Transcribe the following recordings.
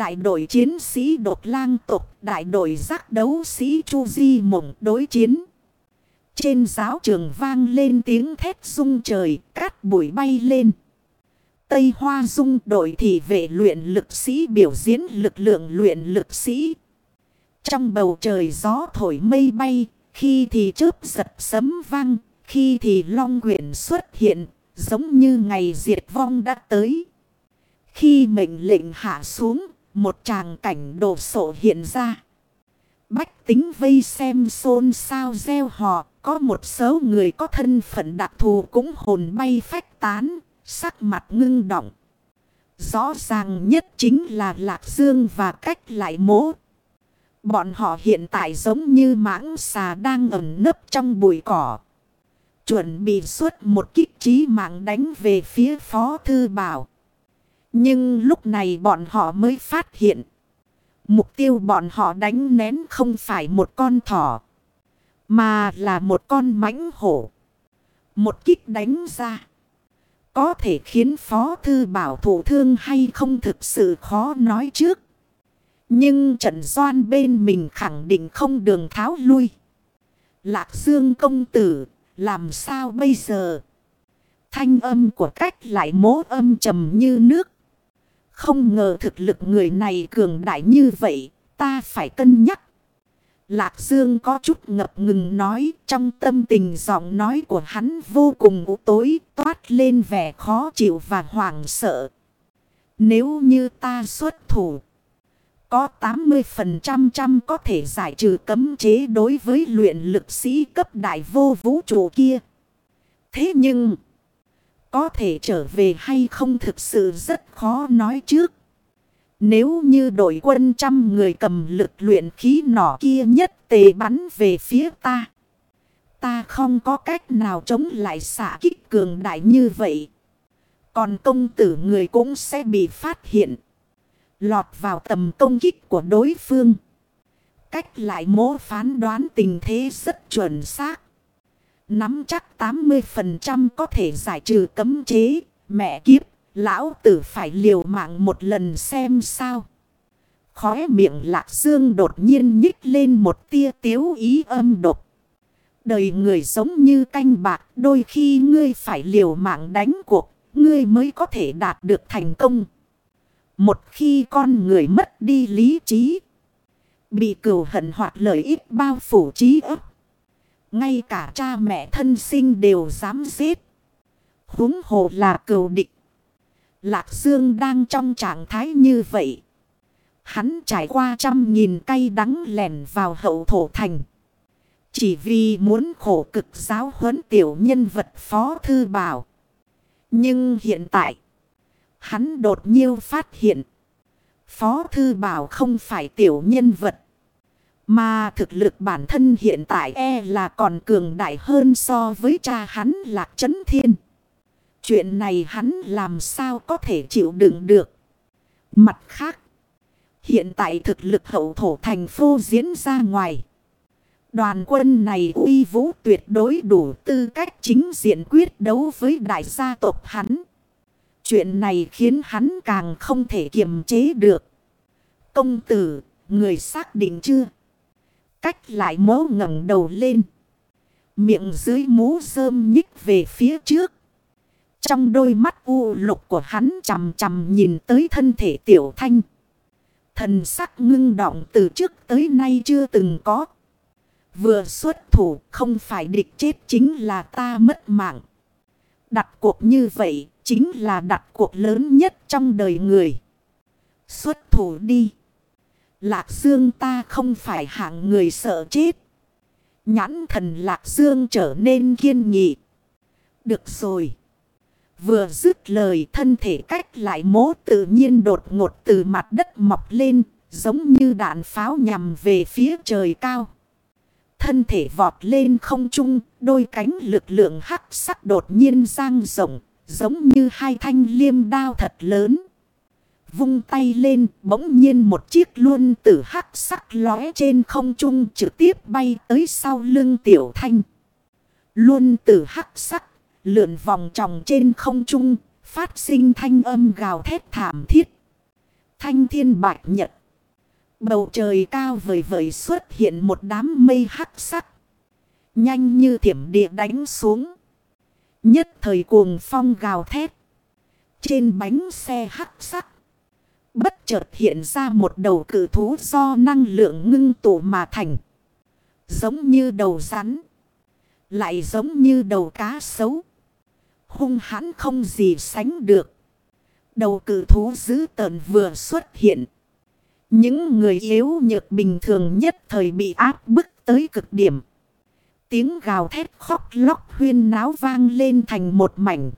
Đại đội chiến sĩ đột lang tục, đại đội giác đấu sĩ Chu Di mộng đối chiến. Trên giáo trường vang lên tiếng thét rung trời, cát bụi bay lên. Tây Hoa Dung đội thị vệ luyện lực sĩ biểu diễn lực lượng luyện lực sĩ. Trong bầu trời gió thổi mây bay, khi thì chớp giật sấm vang, khi thì long quyển xuất hiện, giống như ngày diệt vong đã tới. Khi mệnh lệnh hạ xuống, một tràng cảnh đồ sộ hiện ra. Bách tính vây xem xôn xao gieo họ, có một số người có thân phận đặc thù cũng hồn bay phách tán, sắc mặt ngưng động. Rõ ràng nhất chính là Lạc Dương và cách lại mố. Bọn họ hiện tại giống như mãng xà đang ẩn nấp trong bụi cỏ. Chuẩn bị suốt một kích trí mạng đánh về phía Phó Thư Bảo. Nhưng lúc này bọn họ mới phát hiện. Mục tiêu bọn họ đánh nén không phải một con thỏ. Mà là một con mãnh hổ. Một kích đánh ra. Có thể khiến Phó Thư Bảo thủ thương hay không thực sự khó nói trước. Nhưng trận doan bên mình khẳng định không đường tháo lui. Lạc Dương công tử, làm sao bây giờ? Thanh âm của cách lại mố âm trầm như nước. Không ngờ thực lực người này cường đại như vậy, ta phải cân nhắc. Lạc Dương có chút ngập ngừng nói trong tâm tình giọng nói của hắn vô cùng u tối toát lên vẻ khó chịu và hoảng sợ. Nếu như ta xuất thủ, có 80% trăm có thể giải trừ cấm chế đối với luyện lực sĩ cấp đại vô vũ trụ kia. Thế nhưng, có thể trở về hay không thực sự rất khó nói trước. Nếu như đội quân trăm người cầm lực luyện khí nỏ kia nhất tề bắn về phía ta. Ta không có cách nào chống lại xạ kích cường đại như vậy. Còn công tử người cũng sẽ bị phát hiện. Lọt vào tầm công kích của đối phương. Cách lại mố phán đoán tình thế rất chuẩn xác. Nắm chắc 80% có thể giải trừ cấm chế. Mẹ kiếp, lão tử phải liều mạng một lần xem sao. Khóe miệng lạc dương đột nhiên nhích lên một tia tiếu ý âm độc. Đời người giống như canh bạc đôi khi ngươi phải liều mạng đánh cuộc, ngươi mới có thể đạt được thành công. Một khi con người mất đi lý trí, bị cừu hận hoặc lợi ích bao phủ trí ức. Ngay cả cha mẹ thân sinh đều dám giết. Húng hồ là cừu địch. Lạc Dương đang trong trạng thái như vậy. Hắn trải qua trăm nghìn cây đắng lèn vào hậu thổ thành. Chỉ vì muốn khổ cực giáo huấn tiểu nhân vật phó thư bảo. Nhưng hiện tại, hắn đột nhiên phát hiện. Phó thư bảo không phải tiểu nhân vật. Mà thực lực bản thân hiện tại e là còn cường đại hơn so với cha hắn lạc chấn thiên. Chuyện này hắn làm sao có thể chịu đựng được. Mặt khác, hiện tại thực lực hậu thổ thành phố diễn ra ngoài. Đoàn quân này uy vũ tuyệt đối đủ tư cách chính diện quyết đấu với đại gia tộc hắn. Chuyện này khiến hắn càng không thể kiềm chế được. Công tử, người xác định chưa? Cách lại mố ngẩng đầu lên. Miệng dưới mũ sơm nhích về phía trước. Trong đôi mắt u lục của hắn chằm chằm nhìn tới thân thể tiểu thanh. Thần sắc ngưng động từ trước tới nay chưa từng có. Vừa xuất thủ không phải địch chết chính là ta mất mạng. Đặt cuộc như vậy chính là đặt cuộc lớn nhất trong đời người. Xuất thủ đi. Lạc Dương ta không phải hạng người sợ chết. Nhãn thần Lạc Dương trở nên kiên nghị. Được rồi. Vừa dứt lời thân thể cách lại mố tự nhiên đột ngột từ mặt đất mọc lên, giống như đạn pháo nhằm về phía trời cao. Thân thể vọt lên không trung, đôi cánh lực lượng hắc sắc đột nhiên giang rộng, giống như hai thanh liêm đao thật lớn. Vung tay lên, bỗng nhiên một chiếc luân tử hắc sắc lóe trên không trung trực tiếp bay tới sau lưng tiểu thanh. Luân tử hắc sắc lượn vòng tròng trên không trung, phát sinh thanh âm gào thét thảm thiết. Thanh thiên bạch nhật. Bầu trời cao vời vời xuất hiện một đám mây hắc sắc. Nhanh như thiểm địa đánh xuống. Nhất thời cuồng phong gào thét. Trên bánh xe hắc sắc. Bất chợt hiện ra một đầu cử thú do năng lượng ngưng tụ mà thành. Giống như đầu rắn. Lại giống như đầu cá sấu. Hung hãn không gì sánh được. Đầu cử thú dữ tợn vừa xuất hiện. Những người yếu nhược bình thường nhất thời bị áp bức tới cực điểm. Tiếng gào thét khóc lóc huyên náo vang lên thành một mảnh.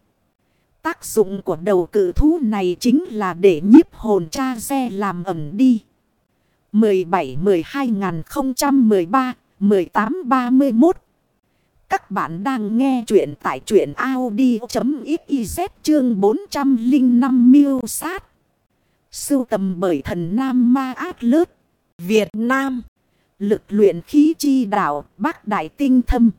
Tác dụng của đầu cử thú này chính là để nhiếp hồn cha xe làm ẩm đi. 17-12-013-18-31 Các bạn đang nghe chuyện tại chuyện Audi.xyz chương 405 miêu sát. Sưu tầm bởi thần Nam Ma Át Lớp, Việt Nam. Lực luyện khí chi đạo bác đại tinh thâm.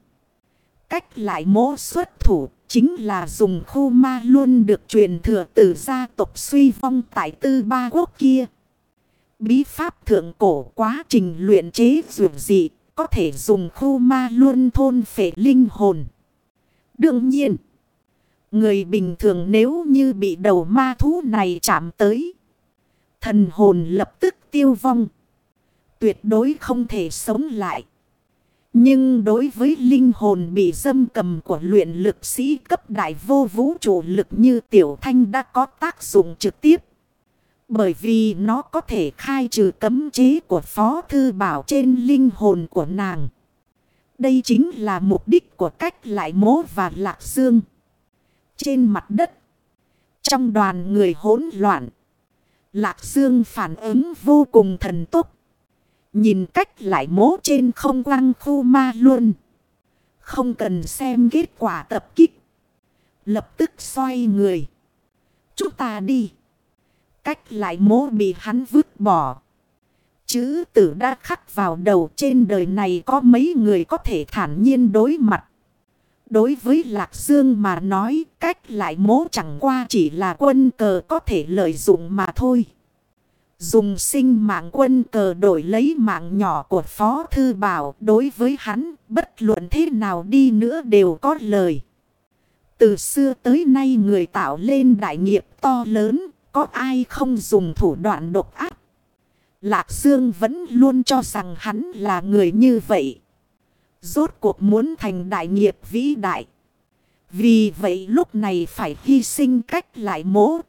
Cách lại mố xuất thủ chính là dùng khu ma luôn được truyền thừa từ gia tộc suy vong tại tư ba quốc kia. Bí pháp thượng cổ quá trình luyện chế dù dị có thể dùng khu ma luôn thôn phệ linh hồn. Đương nhiên, người bình thường nếu như bị đầu ma thú này chạm tới, thần hồn lập tức tiêu vong. Tuyệt đối không thể sống lại. Nhưng đối với linh hồn bị dâm cầm của luyện lực sĩ cấp đại vô vũ trụ lực như tiểu thanh đã có tác dụng trực tiếp. Bởi vì nó có thể khai trừ cấm chế của phó thư bảo trên linh hồn của nàng. Đây chính là mục đích của cách lại mố và lạc xương. Trên mặt đất. Trong đoàn người hỗn loạn. Lạc xương phản ứng vô cùng thần tốc. Nhìn cách lại mố trên không quăng khu ma luôn. Không cần xem kết quả tập kích. Lập tức xoay người. Chúng ta đi. Cách lại mố bị hắn vứt bỏ. Chữ tử đã khắc vào đầu trên đời này có mấy người có thể thản nhiên đối mặt. Đối với Lạc Dương mà nói, cách lại mố chẳng qua chỉ là quân cờ có thể lợi dụng mà thôi. Dùng sinh mạng quân cờ đổi lấy mạng nhỏ của Phó Thư Bảo đối với hắn bất luận thế nào đi nữa đều có lời. Từ xưa tới nay người tạo lên đại nghiệp to lớn, có ai không dùng thủ đoạn độc ác. Lạc Dương vẫn luôn cho rằng hắn là người như vậy. Rốt cuộc muốn thành đại nghiệp vĩ đại. Vì vậy lúc này phải hy sinh cách lại mố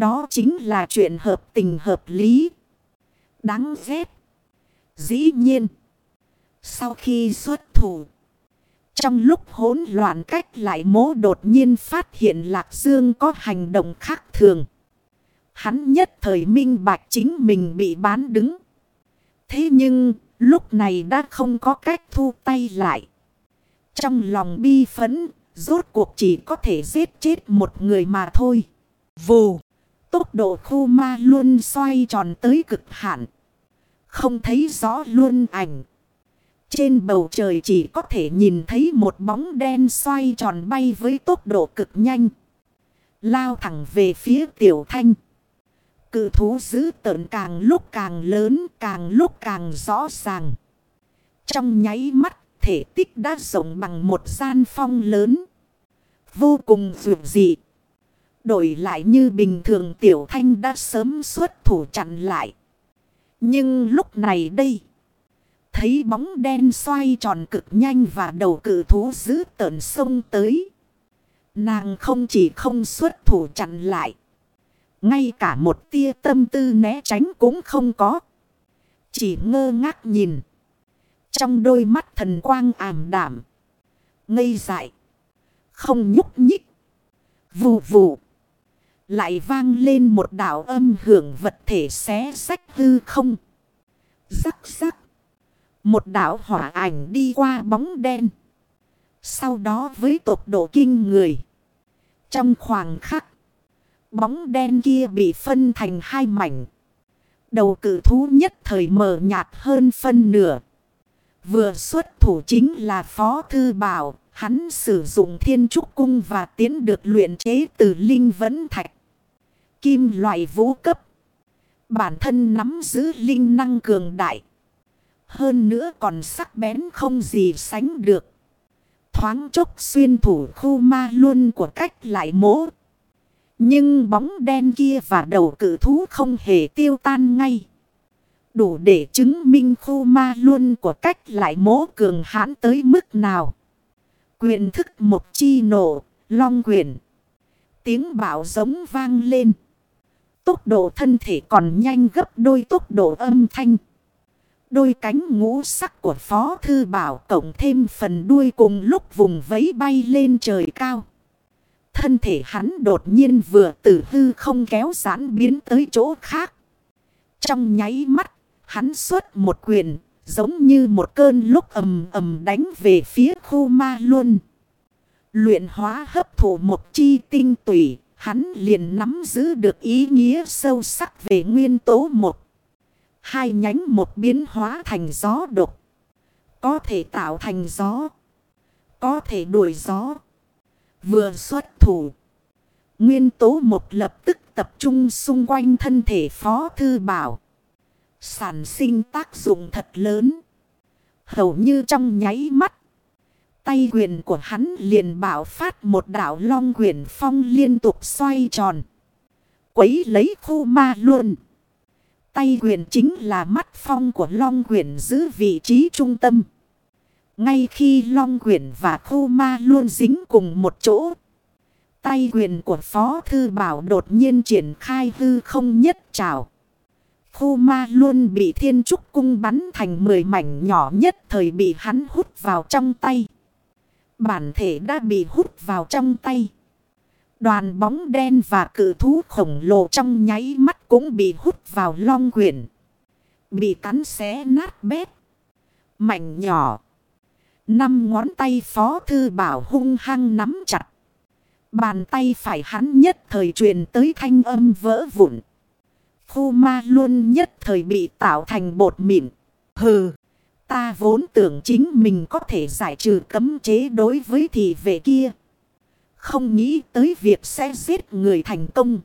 đó chính là chuyện hợp tình hợp lý. Đáng ghét. Dĩ nhiên. Sau khi xuất thủ. Trong lúc hỗn loạn cách lại mố đột nhiên phát hiện Lạc Dương có hành động khác thường. Hắn nhất thời minh bạch chính mình bị bán đứng. Thế nhưng lúc này đã không có cách thu tay lại. Trong lòng bi phấn, rốt cuộc chỉ có thể giết chết một người mà thôi. Vù! Tốc độ khu ma luôn xoay tròn tới cực hạn. Không thấy rõ luôn ảnh. Trên bầu trời chỉ có thể nhìn thấy một bóng đen xoay tròn bay với tốc độ cực nhanh. Lao thẳng về phía tiểu thanh. Cự thú dữ tợn càng lúc càng lớn, càng lúc càng rõ ràng. Trong nháy mắt, thể tích đã rộng bằng một gian phong lớn. Vô cùng vượt dị. Đổi lại như bình thường tiểu thanh đã sớm xuất thủ chặn lại. Nhưng lúc này đây. Thấy bóng đen xoay tròn cực nhanh và đầu cử thú giữ tợn sông tới. Nàng không chỉ không xuất thủ chặn lại. Ngay cả một tia tâm tư né tránh cũng không có. Chỉ ngơ ngác nhìn. Trong đôi mắt thần quang ảm đảm. Ngây dại. Không nhúc nhích. Vù vù. Lại vang lên một đảo âm hưởng vật thể xé sách hư không. Rắc rắc. Một đảo hỏa ảnh đi qua bóng đen. Sau đó với tốc độ kinh người. Trong khoảng khắc. Bóng đen kia bị phân thành hai mảnh. Đầu cử thú nhất thời mờ nhạt hơn phân nửa. Vừa xuất thủ chính là Phó Thư Bảo. Hắn sử dụng thiên trúc cung và tiến được luyện chế từ linh vấn thạch kim loại vũ cấp. Bản thân nắm giữ linh năng cường đại. Hơn nữa còn sắc bén không gì sánh được. Thoáng chốc xuyên thủ khu ma luôn của cách lại mố. Nhưng bóng đen kia và đầu cử thú không hề tiêu tan ngay. Đủ để chứng minh khu ma luôn của cách lại mố cường hãn tới mức nào. Quyền thức một chi nổ, long quyền. Tiếng bảo giống vang lên. Tốc độ thân thể còn nhanh gấp đôi tốc độ âm thanh. Đôi cánh ngũ sắc của Phó Thư Bảo cộng thêm phần đuôi cùng lúc vùng vẫy bay lên trời cao. Thân thể hắn đột nhiên vừa từ hư không kéo giãn biến tới chỗ khác. Trong nháy mắt, hắn xuất một quyền, giống như một cơn lúc ầm ầm đánh về phía khu ma luôn. Luyện hóa hấp thụ một chi tinh tủy, hắn liền nắm giữ được ý nghĩa sâu sắc về nguyên tố một. Hai nhánh một biến hóa thành gió độc. Có thể tạo thành gió. Có thể đuổi gió. Vừa xuất thủ. Nguyên tố một lập tức tập trung xung quanh thân thể phó thư bảo. Sản sinh tác dụng thật lớn. Hầu như trong nháy mắt. Tay quyền của hắn liền bảo phát một đảo long quyền phong liên tục xoay tròn. Quấy lấy khu ma luôn. Tay quyền chính là mắt phong của long quyền giữ vị trí trung tâm. Ngay khi long quyền và khu ma luôn dính cùng một chỗ. Tay quyền của Phó Thư Bảo đột nhiên triển khai hư không nhất trào. Khu ma luôn bị thiên trúc cung bắn thành 10 mảnh nhỏ nhất thời bị hắn hút vào trong tay. Bản thể đã bị hút vào trong tay. Đoàn bóng đen và cự thú khổng lồ trong nháy mắt cũng bị hút vào long quyển. Bị cắn xé nát bét. mạnh nhỏ. Năm ngón tay phó thư bảo hung hăng nắm chặt. Bàn tay phải hắn nhất thời truyền tới thanh âm vỡ vụn. Khu ma luôn nhất thời bị tạo thành bột mịn. Hừ. Ta vốn tưởng chính mình có thể giải trừ cấm chế đối với thị vệ kia. Không nghĩ tới việc sẽ giết người thành công.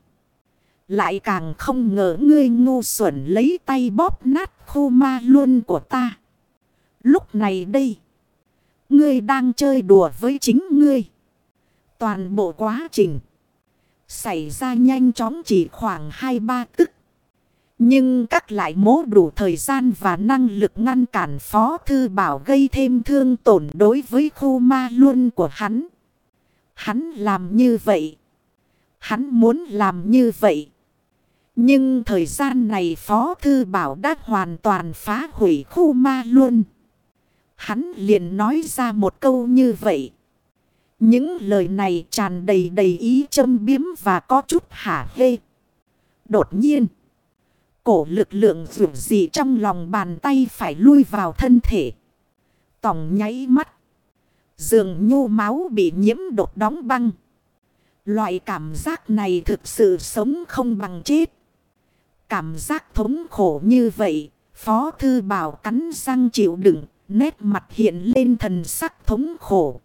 Lại càng không ngờ ngươi ngu xuẩn lấy tay bóp nát khu ma luôn của ta. Lúc này đây. Ngươi đang chơi đùa với chính ngươi. Toàn bộ quá trình. Xảy ra nhanh chóng chỉ khoảng 2-3 tức. Nhưng các lại mố đủ thời gian và năng lực ngăn cản Phó Thư Bảo gây thêm thương tổn đối với khu ma luôn của hắn. Hắn làm như vậy. Hắn muốn làm như vậy. Nhưng thời gian này Phó Thư Bảo đã hoàn toàn phá hủy khu ma luôn. Hắn liền nói ra một câu như vậy. Những lời này tràn đầy đầy ý châm biếm và có chút hả hê. Đột nhiên. Cổ lực lượng rủ dị trong lòng bàn tay phải lui vào thân thể. Tòng nháy mắt. Dường nhu máu bị nhiễm đột đóng băng. Loại cảm giác này thực sự sống không bằng chết. Cảm giác thống khổ như vậy. Phó thư bảo cắn răng chịu đựng. Nét mặt hiện lên thần sắc thống khổ.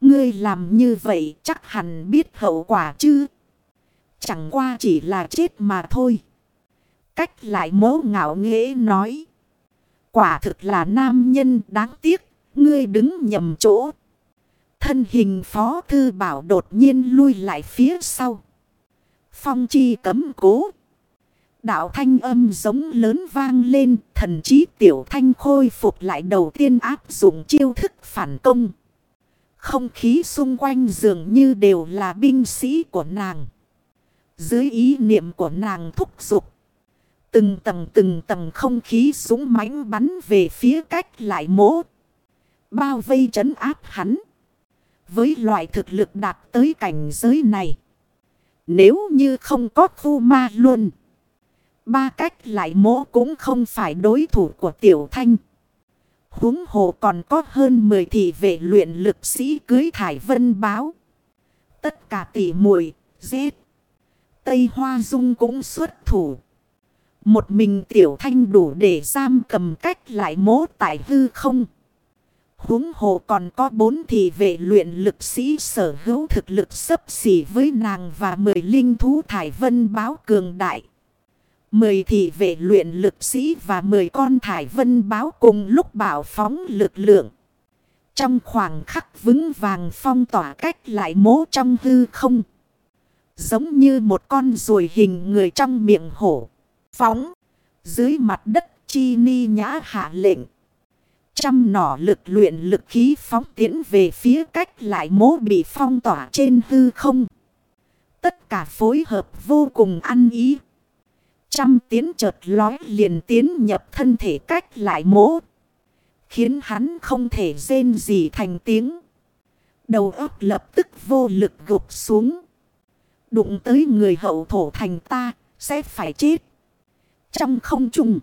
Ngươi làm như vậy chắc hẳn biết hậu quả chứ. Chẳng qua chỉ là chết mà thôi. Cách lại mố ngạo nghễ nói. Quả thực là nam nhân đáng tiếc. Ngươi đứng nhầm chỗ. Thân hình phó thư bảo đột nhiên lui lại phía sau. Phong chi cấm cố. Đạo thanh âm giống lớn vang lên. Thần chí tiểu thanh khôi phục lại đầu tiên áp dụng chiêu thức phản công. Không khí xung quanh dường như đều là binh sĩ của nàng. Dưới ý niệm của nàng thúc giục. Từng tầng từng tầng không khí súng mãnh bắn về phía cách lại mố. Bao vây trấn áp hắn. Với loại thực lực đạt tới cảnh giới này. Nếu như không có khu ma luôn. Ba cách lại mố cũng không phải đối thủ của tiểu thanh. Húng hồ còn có hơn 10 thị vệ luyện lực sĩ cưới thải vân báo. Tất cả tỉ muội, giết. Tây Hoa Dung cũng xuất thủ. Một mình tiểu thanh đủ để giam cầm cách lại mố tại hư không. Húng hồ còn có bốn thị vệ luyện lực sĩ sở hữu thực lực sấp xỉ với nàng và mười linh thú thải vân báo cường đại. Mười thị vệ luyện lực sĩ và mười con thải vân báo cùng lúc bảo phóng lực lượng. Trong khoảng khắc vững vàng phong tỏa cách lại mố trong hư không. Giống như một con ruồi hình người trong miệng hổ. Phóng. Dưới mặt đất, chi ni nhã hạ lệnh. Trăm nỏ lực luyện lực khí phóng tiến về phía cách lại mố bị phong tỏa trên hư không. Tất cả phối hợp vô cùng ăn ý. Trăm tiến chợt lói liền tiến nhập thân thể cách lại mố. Khiến hắn không thể rên gì thành tiếng. Đầu óc lập tức vô lực gục xuống. Đụng tới người hậu thổ thành ta, sẽ phải chết. Trong không trung.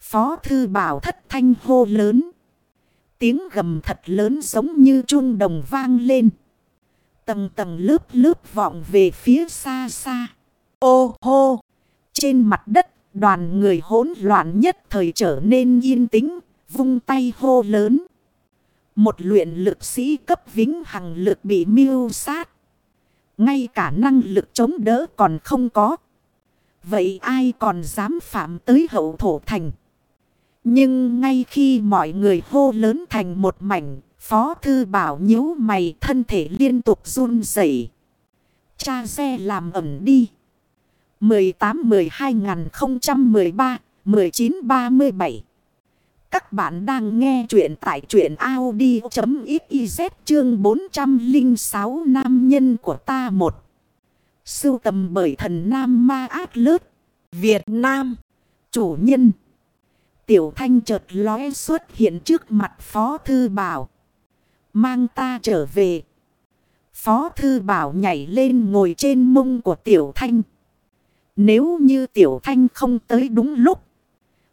Phó thư bảo thất thanh hô lớn. Tiếng gầm thật lớn giống như chuông đồng vang lên. Tầng tầng lớp lớp vọng về phía xa xa. Ô hô! Trên mặt đất, đoàn người hỗn loạn nhất thời trở nên yên tĩnh, vung tay hô lớn. Một luyện lực sĩ cấp vĩnh hằng lực bị miêu sát. Ngay cả năng lực chống đỡ còn không có. Vậy ai còn dám phạm tới hậu thổ thành? Nhưng ngay khi mọi người hô lớn thành một mảnh, Phó Thư Bảo nhíu mày thân thể liên tục run rẩy Cha xe làm ẩm đi. 18-12-013-1937 Các bạn đang nghe chuyện tại chuyện Audi.xyz chương 406 Nam nhân của ta một Sưu tầm bởi thần Nam Ma Át Lớt Việt Nam Chủ nhân Tiểu thanh chợt lóe xuất hiện trước mặt Phó Thư Bảo Mang ta trở về Phó Thư Bảo nhảy lên ngồi trên mông của Tiểu Thanh nếu như Tiểu Thanh không tới đúng lúc.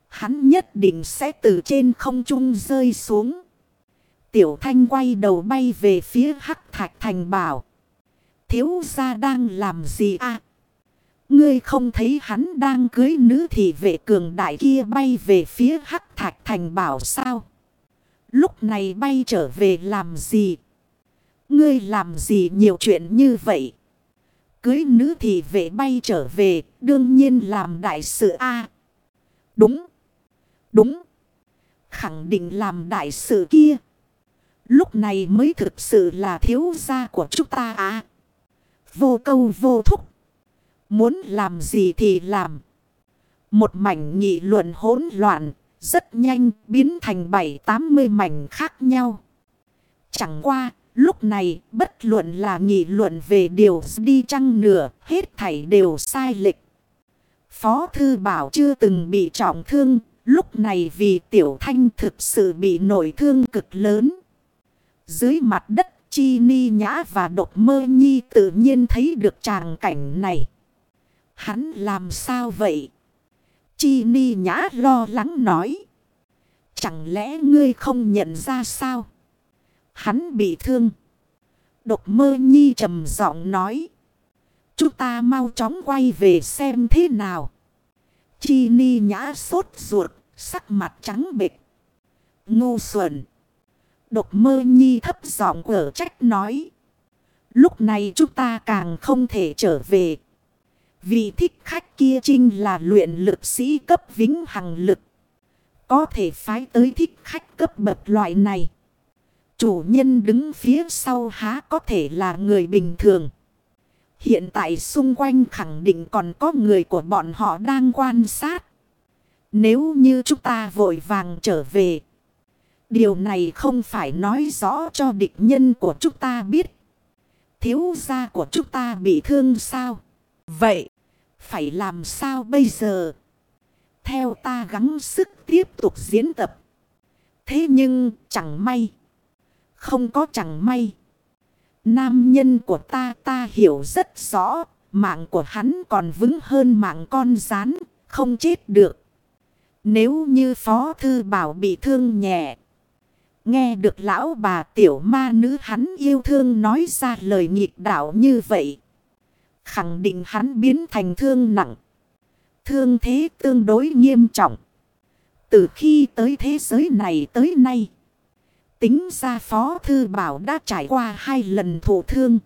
Hắn nhất định sẽ từ trên không trung rơi xuống. Tiểu Thanh quay đầu bay về phía Hắc Thạch Thành bảo. Thiếu gia đang làm gì à? Ngươi không thấy hắn đang cưới nữ thị vệ cường đại kia bay về phía Hắc Thạch Thành bảo sao? Lúc này bay trở về làm gì? Ngươi làm gì nhiều chuyện như vậy? Cưới nữ thị vệ bay trở về, đương nhiên làm đại sự A. À, đúng, đúng. Khẳng định làm đại sự kia. Lúc này mới thực sự là thiếu gia của chúng ta à. Vô câu vô thúc. Muốn làm gì thì làm. Một mảnh nghị luận hỗn loạn, rất nhanh biến thành bảy tám mươi mảnh khác nhau. Chẳng qua, Lúc này, bất luận là nghị luận về điều đi chăng nửa, hết thảy đều sai lệch. Phó Thư Bảo chưa từng bị trọng thương, lúc này vì Tiểu Thanh thực sự bị nổi thương cực lớn. Dưới mặt đất, Chi Ni Nhã và Độc Mơ Nhi tự nhiên thấy được tràng cảnh này. Hắn làm sao vậy? Chi Ni Nhã lo lắng nói. Chẳng lẽ ngươi không nhận ra sao? Hắn bị thương. Độc mơ nhi trầm giọng nói. Chúng ta mau chóng quay về xem thế nào. Chi ni nhã sốt ruột, sắc mặt trắng bệch. Ngu xuẩn. Độc mơ nhi thấp giọng ở trách nói. Lúc này chúng ta càng không thể trở về. Vì thích khách kia trinh là luyện lực sĩ cấp vĩnh hằng lực. Có thể phái tới thích khách cấp bậc loại này. Chủ nhân đứng phía sau há có thể là người bình thường. Hiện tại xung quanh khẳng định còn có người của bọn họ đang quan sát. Nếu như chúng ta vội vàng trở về. Điều này không phải nói rõ cho địch nhân của chúng ta biết. Thiếu gia của chúng ta bị thương sao? Vậy, phải làm sao bây giờ? Theo ta gắng sức tiếp tục diễn tập. Thế nhưng chẳng may. Không có chẳng may. Nam nhân của ta ta hiểu rất rõ. Mạng của hắn còn vững hơn mạng con rán. Không chết được. Nếu như Phó Thư Bảo bị thương nhẹ. Nghe được lão bà tiểu ma nữ hắn yêu thương nói ra lời nghịch đạo như vậy. Khẳng định hắn biến thành thương nặng. Thương thế tương đối nghiêm trọng. Từ khi tới thế giới này tới nay. Tính ra Phó Thư Bảo đã trải qua hai lần thổ thương.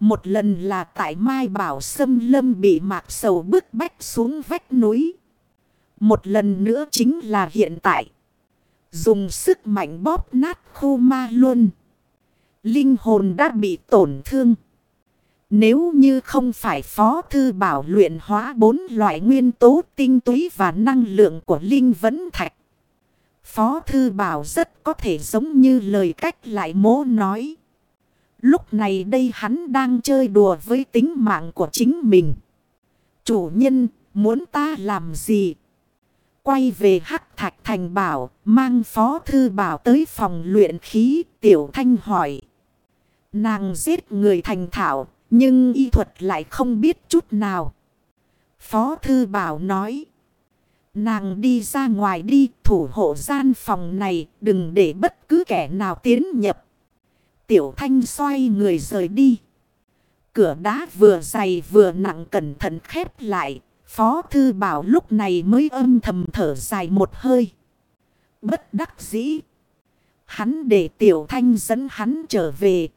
Một lần là tại Mai Bảo Sâm Lâm bị mạc sầu bức bách xuống vách núi. Một lần nữa chính là hiện tại. Dùng sức mạnh bóp nát khu ma luôn. Linh hồn đã bị tổn thương. Nếu như không phải Phó Thư Bảo luyện hóa bốn loại nguyên tố tinh túy và năng lượng của Linh Vấn Thạch. Phó Thư Bảo rất có thể giống như lời cách lại mố nói. Lúc này đây hắn đang chơi đùa với tính mạng của chính mình. Chủ nhân, muốn ta làm gì? Quay về hắc thạch thành bảo, mang phó thư bảo tới phòng luyện khí, tiểu thanh hỏi. Nàng giết người thành thảo, nhưng y thuật lại không biết chút nào. Phó thư bảo nói. Nàng đi ra ngoài đi thủ hộ gian phòng này đừng để bất cứ kẻ nào tiến nhập. Tiểu thanh xoay người rời đi. Cửa đá vừa dày vừa nặng cẩn thận khép lại. Phó thư bảo lúc này mới âm thầm thở dài một hơi. Bất đắc dĩ. Hắn để tiểu thanh dẫn hắn trở về.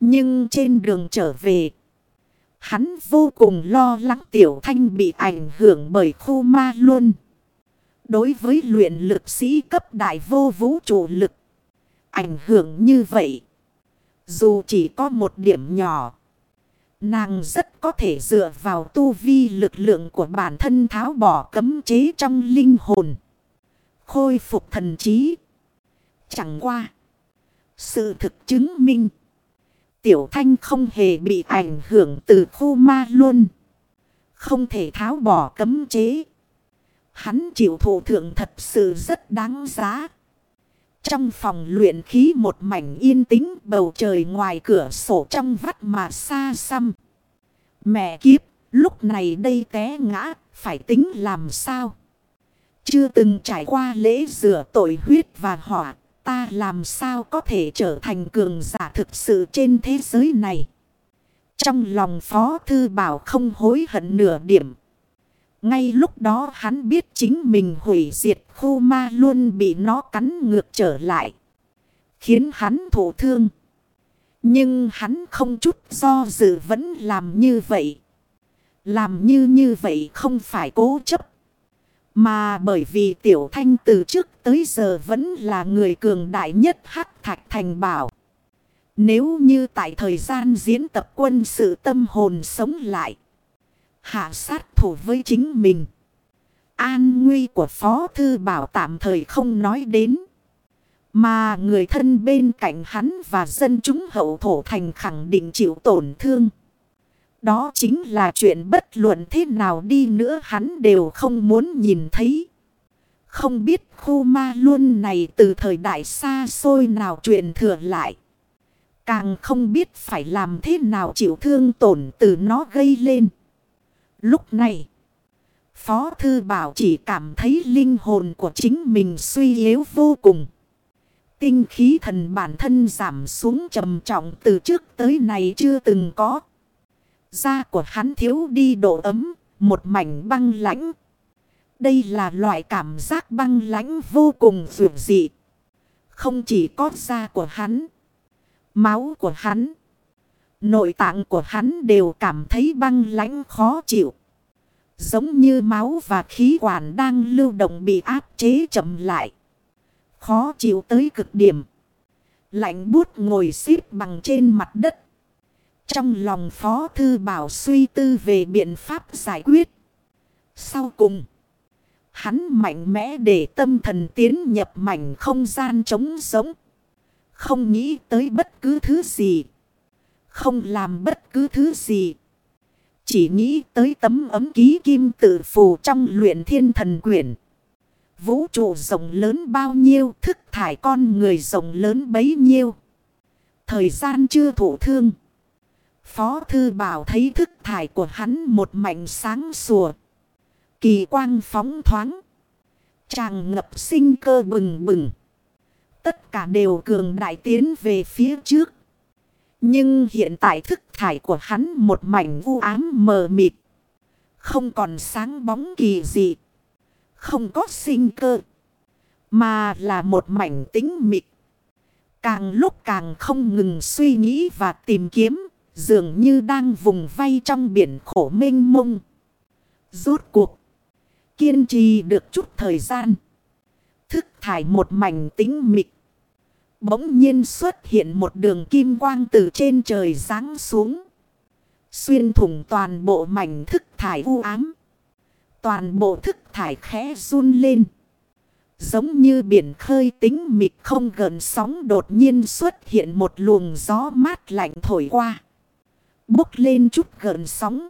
Nhưng trên đường trở về. Hắn vô cùng lo lắng tiểu thanh bị ảnh hưởng bởi khu ma luôn. Đối với luyện lực sĩ cấp đại vô vũ trụ lực. Ảnh hưởng như vậy. Dù chỉ có một điểm nhỏ. Nàng rất có thể dựa vào tu vi lực lượng của bản thân tháo bỏ cấm chế trong linh hồn. Khôi phục thần trí. Chẳng qua. Sự thực chứng minh. Tiểu Thanh không hề bị ảnh hưởng từ khu ma luôn. Không thể tháo bỏ cấm chế. Hắn chịu thụ thượng thật sự rất đáng giá. Trong phòng luyện khí một mảnh yên tĩnh bầu trời ngoài cửa sổ trong vắt mà xa xăm. Mẹ kiếp, lúc này đây té ngã, phải tính làm sao? Chưa từng trải qua lễ rửa tội huyết và hỏa, ta làm sao có thể trở thành cường giả thực sự trên thế giới này. Trong lòng Phó Thư Bảo không hối hận nửa điểm. Ngay lúc đó hắn biết chính mình hủy diệt khu ma luôn bị nó cắn ngược trở lại. Khiến hắn thổ thương. Nhưng hắn không chút do dự vẫn làm như vậy. Làm như như vậy không phải cố chấp. Mà bởi vì Tiểu Thanh từ trước tới giờ vẫn là người cường đại nhất hắc thạch thành bảo. Nếu như tại thời gian diễn tập quân sự tâm hồn sống lại. Hạ sát thủ với chính mình. An nguy của Phó Thư Bảo tạm thời không nói đến. Mà người thân bên cạnh hắn và dân chúng hậu thổ thành khẳng định chịu tổn thương. Đó chính là chuyện bất luận thế nào đi nữa hắn đều không muốn nhìn thấy. Không biết khu ma luôn này từ thời đại xa xôi nào truyền thừa lại. Càng không biết phải làm thế nào chịu thương tổn từ nó gây lên. Lúc này, Phó Thư Bảo chỉ cảm thấy linh hồn của chính mình suy yếu vô cùng. Tinh khí thần bản thân giảm xuống trầm trọng từ trước tới nay chưa từng có. Da của hắn thiếu đi độ ấm, một mảnh băng lãnh. Đây là loại cảm giác băng lãnh vô cùng vượt dị. Không chỉ có da của hắn, máu của hắn, nội tạng của hắn đều cảm thấy băng lãnh khó chịu. Giống như máu và khí quản đang lưu động bị áp chế chậm lại. Khó chịu tới cực điểm. Lạnh bút ngồi xếp bằng trên mặt đất. Trong lòng Phó Thư Bảo suy tư về biện pháp giải quyết. Sau cùng, hắn mạnh mẽ để tâm thần tiến nhập mảnh không gian trống sống. Không nghĩ tới bất cứ thứ gì. Không làm bất cứ thứ gì. Chỉ nghĩ tới tấm ấm ký kim tự phù trong luyện thiên thần quyển. Vũ trụ rộng lớn bao nhiêu, thức thải con người rộng lớn bấy nhiêu. Thời gian chưa thủ thương. Phó thư bảo thấy thức thải của hắn một mảnh sáng sủa. Kỳ quang phóng thoáng. Chàng ngập sinh cơ bừng bừng. Tất cả đều cường đại tiến về phía trước. Nhưng hiện tại thức thải của hắn một mảnh u ám mờ mịt. Không còn sáng bóng kỳ dị. Không có sinh cơ. Mà là một mảnh tính mịt. Càng lúc càng không ngừng suy nghĩ và tìm kiếm, Dường như đang vùng vay trong biển khổ mênh mông. Rốt cuộc. Kiên trì được chút thời gian. Thức thải một mảnh tính mịt. Bỗng nhiên xuất hiện một đường kim quang từ trên trời giáng xuống. Xuyên thủng toàn bộ mảnh thức thải u ám. Toàn bộ thức thải khẽ run lên. Giống như biển khơi tính mịt không gần sóng đột nhiên xuất hiện một luồng gió mát lạnh thổi qua. Bốc lên chút gần sóng.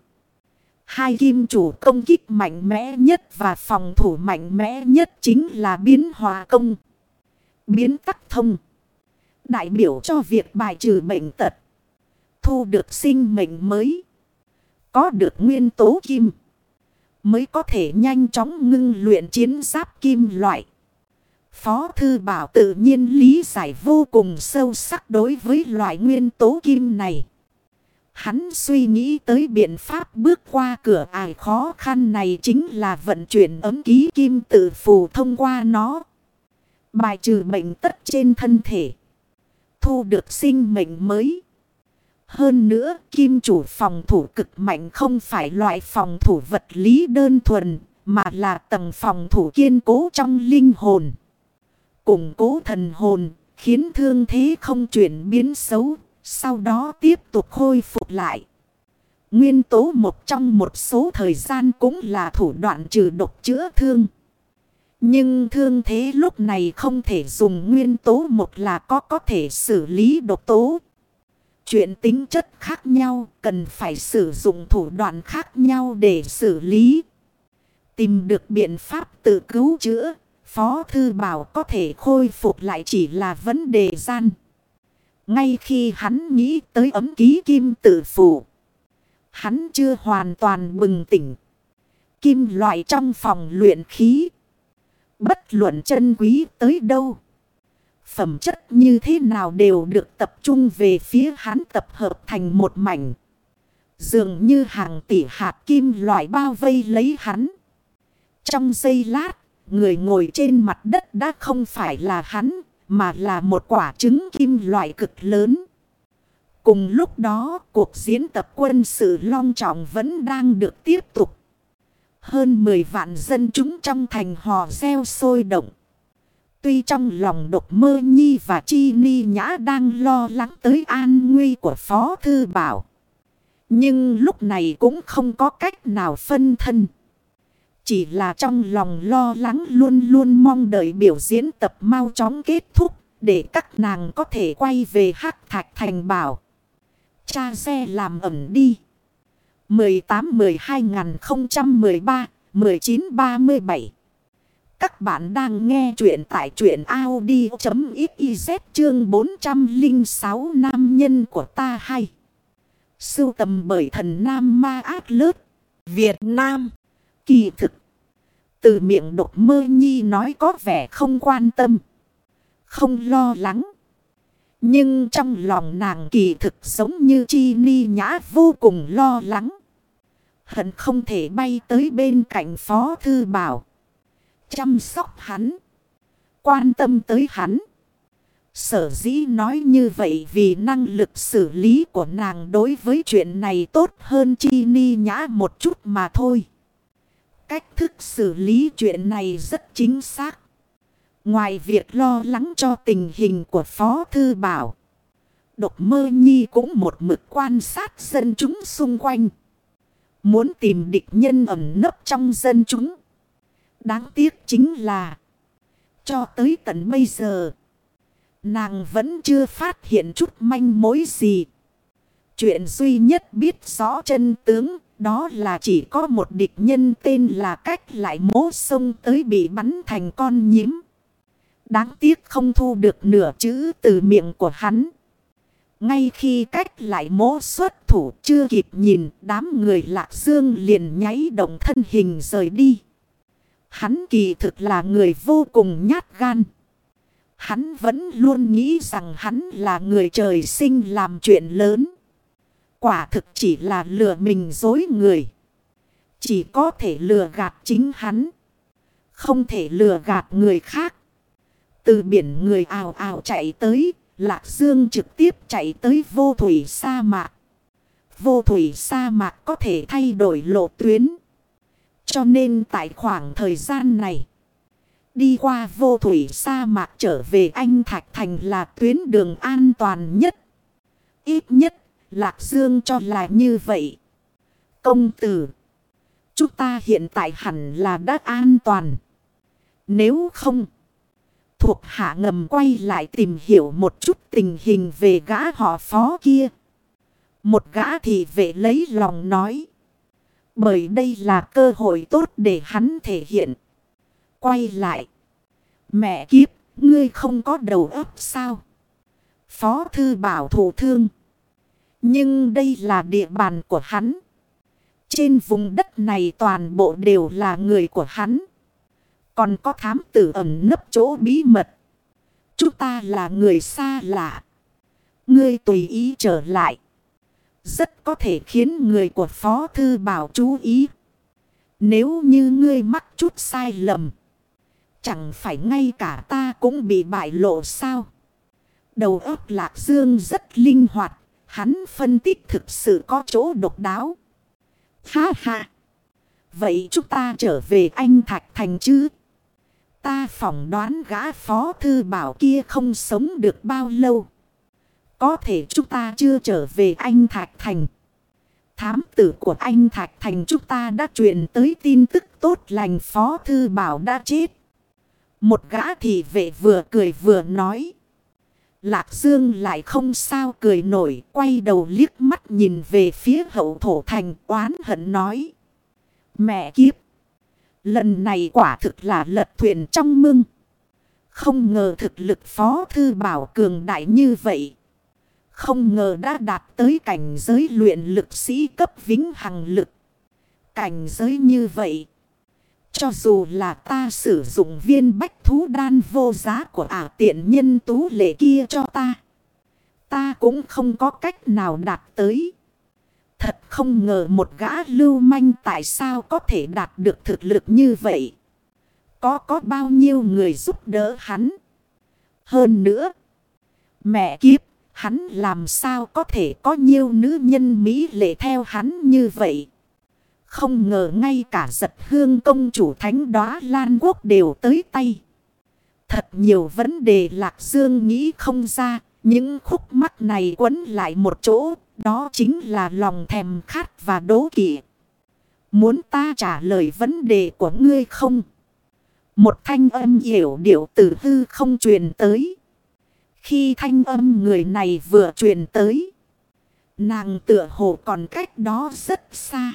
Hai kim chủ công kích mạnh mẽ nhất và phòng thủ mạnh mẽ nhất chính là biến hòa công. Biến tắc thông. Đại biểu cho việc bài trừ bệnh tật. Thu được sinh mệnh mới. Có được nguyên tố kim. Mới có thể nhanh chóng ngưng luyện chiến giáp kim loại. Phó Thư Bảo tự nhiên lý giải vô cùng sâu sắc đối với loại nguyên tố kim này. Hắn suy nghĩ tới biện pháp bước qua cửa ải khó khăn này chính là vận chuyển ấm ký kim tự phù thông qua nó. Bài trừ bệnh tất trên thân thể. Thu được sinh mệnh mới. Hơn nữa, kim chủ phòng thủ cực mạnh không phải loại phòng thủ vật lý đơn thuần, mà là tầng phòng thủ kiên cố trong linh hồn. Củng cố thần hồn, khiến thương thế không chuyển biến xấu, sau đó tiếp tục khôi phục lại. Nguyên tố một trong một số thời gian cũng là thủ đoạn trừ độc chữa thương. Nhưng thương thế lúc này không thể dùng nguyên tố một là có có thể xử lý độc tố. Chuyện tính chất khác nhau cần phải sử dụng thủ đoạn khác nhau để xử lý. Tìm được biện pháp tự cứu chữa, Phó Thư Bảo có thể khôi phục lại chỉ là vấn đề gian. Ngay khi hắn nghĩ tới ấm ký kim tự phụ, hắn chưa hoàn toàn bừng tỉnh. Kim loại trong phòng luyện khí, bất luận chân quý tới đâu. Phẩm chất như thế nào đều được tập trung về phía hắn tập hợp thành một mảnh. Dường như hàng tỷ hạt kim loại bao vây lấy hắn. Trong giây lát, người ngồi trên mặt đất đã không phải là hắn, mà là một quả trứng kim loại cực lớn. Cùng lúc đó, cuộc diễn tập quân sự long trọng vẫn đang được tiếp tục. Hơn 10 vạn dân chúng trong thành hò reo sôi động. Tuy trong lòng độc mơ nhi và chi ni nhã đang lo lắng tới an nguy của Phó Thư Bảo. Nhưng lúc này cũng không có cách nào phân thân. Chỉ là trong lòng lo lắng luôn luôn mong đợi biểu diễn tập mau chóng kết thúc. Để các nàng có thể quay về hắc thạch thành bảo. Cha xe làm ẩm đi. 18-12-013-1937 Các bạn đang nghe chuyện tại truyện Audi.xyz chương 406 nam nhân của ta hay. Sưu tầm bởi thần Nam Ma Át Lớt, Việt Nam. Kỳ thực. Từ miệng đột mơ nhi nói có vẻ không quan tâm. Không lo lắng. Nhưng trong lòng nàng kỳ thực giống như chi ni nhã vô cùng lo lắng. Hận không thể bay tới bên cạnh phó thư bảo. Chăm sóc hắn. Quan tâm tới hắn. Sở dĩ nói như vậy vì năng lực xử lý của nàng đối với chuyện này tốt hơn chi ni nhã một chút mà thôi. Cách thức xử lý chuyện này rất chính xác. Ngoài việc lo lắng cho tình hình của Phó Thư Bảo. Độc mơ nhi cũng một mực quan sát dân chúng xung quanh. Muốn tìm địch nhân ẩn nấp trong dân chúng. Đáng tiếc chính là. Cho tới tận bây giờ. Nàng vẫn chưa phát hiện chút manh mối gì. Chuyện duy nhất biết rõ chân tướng, đó là chỉ có một địch nhân tên là cách lại mố sông tới bị bắn thành con nhím. Đáng tiếc không thu được nửa chữ từ miệng của hắn. Ngay khi cách lại mố xuất thủ chưa kịp nhìn, đám người lạc dương liền nháy động thân hình rời đi. Hắn kỳ thực là người vô cùng nhát gan. Hắn vẫn luôn nghĩ rằng hắn là người trời sinh làm chuyện lớn. Quả thực chỉ là lừa mình dối người. Chỉ có thể lừa gạt chính hắn. Không thể lừa gạt người khác. Từ biển người ào ào chạy tới. Lạc Dương trực tiếp chạy tới vô thủy sa mạc. vô thủy sa mạc có thể thay đổi lộ tuyến. Cho nên tại khoảng thời gian này, đi qua vô thủy sa mạc trở về Anh Thạch Thành là tuyến đường an toàn nhất. Ít nhất, Lạc Dương cho là như vậy. Công tử, chúng ta hiện tại hẳn là đã an toàn. Nếu không, thuộc hạ ngầm quay lại tìm hiểu một chút tình hình về gã họ phó kia. Một gã thì vệ lấy lòng nói. Bởi đây là cơ hội tốt để hắn thể hiện. Quay lại. Mẹ kiếp, ngươi không có đầu óc sao? Phó thư bảo thủ thương. Nhưng đây là địa bàn của hắn. Trên vùng đất này toàn bộ đều là người của hắn. Còn có thám tử ẩn nấp chỗ bí mật. Chúng ta là người xa lạ. Ngươi tùy ý trở lại. Rất có thể khiến người của Phó Thư Bảo chú ý. Nếu như ngươi mắc chút sai lầm. Chẳng phải ngay cả ta cũng bị bại lộ sao. Đầu óc Lạc Dương rất linh hoạt. Hắn phân tích thực sự có chỗ độc đáo. Ha ha. Vậy chúng ta trở về anh Thạch Thành chứ? Ta phỏng đoán gã phó thư bảo kia không sống được bao lâu. Có thể chúng ta chưa trở về anh Thạch Thành. Thám tử của anh Thạch Thành chúng ta đã truyền tới tin tức tốt lành phó thư bảo đã chết. Một gã thị vệ vừa cười vừa nói. Lạc Dương lại không sao cười nổi, quay đầu liếc mắt nhìn về phía hậu thổ thành oán hận nói. Mẹ kiếp! Lần này quả thực là lật thuyền trong mưng. Không ngờ thực lực phó thư bảo cường đại như vậy. Không ngờ đã đạt tới cảnh giới luyện lực sĩ cấp vĩnh hằng lực. Cảnh giới như vậy. Cho dù là ta sử dụng viên bách thú đan vô giá của ả tiện nhân tú lệ kia cho ta. Ta cũng không có cách nào đạt tới. Thật không ngờ một gã lưu manh tại sao có thể đạt được thực lực như vậy. Có có bao nhiêu người giúp đỡ hắn. Hơn nữa. Mẹ kiếp, hắn làm sao có thể có nhiều nữ nhân Mỹ lệ theo hắn như vậy. Không ngờ ngay cả giật hương công chủ thánh đóa Lan Quốc đều tới tay. Thật nhiều vấn đề Lạc Dương nghĩ không ra. Những khúc mắc này quấn lại một chỗ. Đó chính là lòng thèm khát và đố kỵ. Muốn ta trả lời vấn đề của ngươi không? Một thanh âm hiểu điệu tử hư không truyền tới. Khi thanh âm người này vừa truyền tới. Nàng tựa hồ còn cách đó rất xa.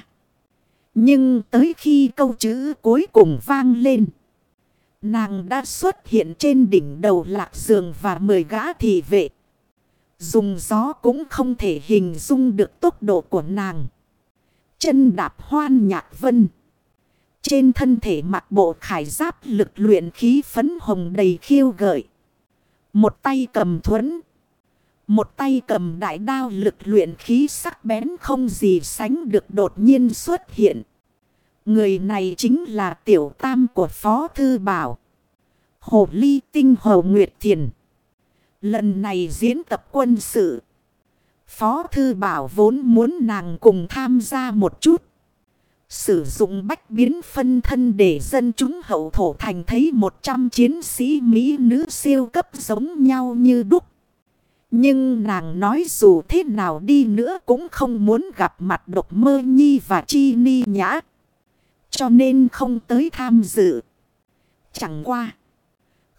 Nhưng tới khi câu chữ cuối cùng vang lên. Nàng đã xuất hiện trên đỉnh đầu lạc giường và mười gã thị vệ. Dùng gió cũng không thể hình dung được tốc độ của nàng. Chân đạp hoan nhạc vân. Trên thân thể mặc bộ khải giáp lực luyện khí phấn hồng đầy khiêu gợi. Một tay cầm thuẫn. Một tay cầm đại đao lực luyện khí sắc bén không gì sánh được đột nhiên xuất hiện. Người này chính là tiểu tam của Phó Thư Bảo. Hồ Ly Tinh Hồ Nguyệt Thiền. Lần này diễn tập quân sự. Phó Thư Bảo vốn muốn nàng cùng tham gia một chút. Sử dụng bách biến phân thân để dân chúng hậu thổ thành thấy 100 chiến sĩ Mỹ nữ siêu cấp giống nhau như đúc. Nhưng nàng nói dù thế nào đi nữa cũng không muốn gặp mặt độc mơ nhi và chi ni nhã. Cho nên không tới tham dự. Chẳng qua.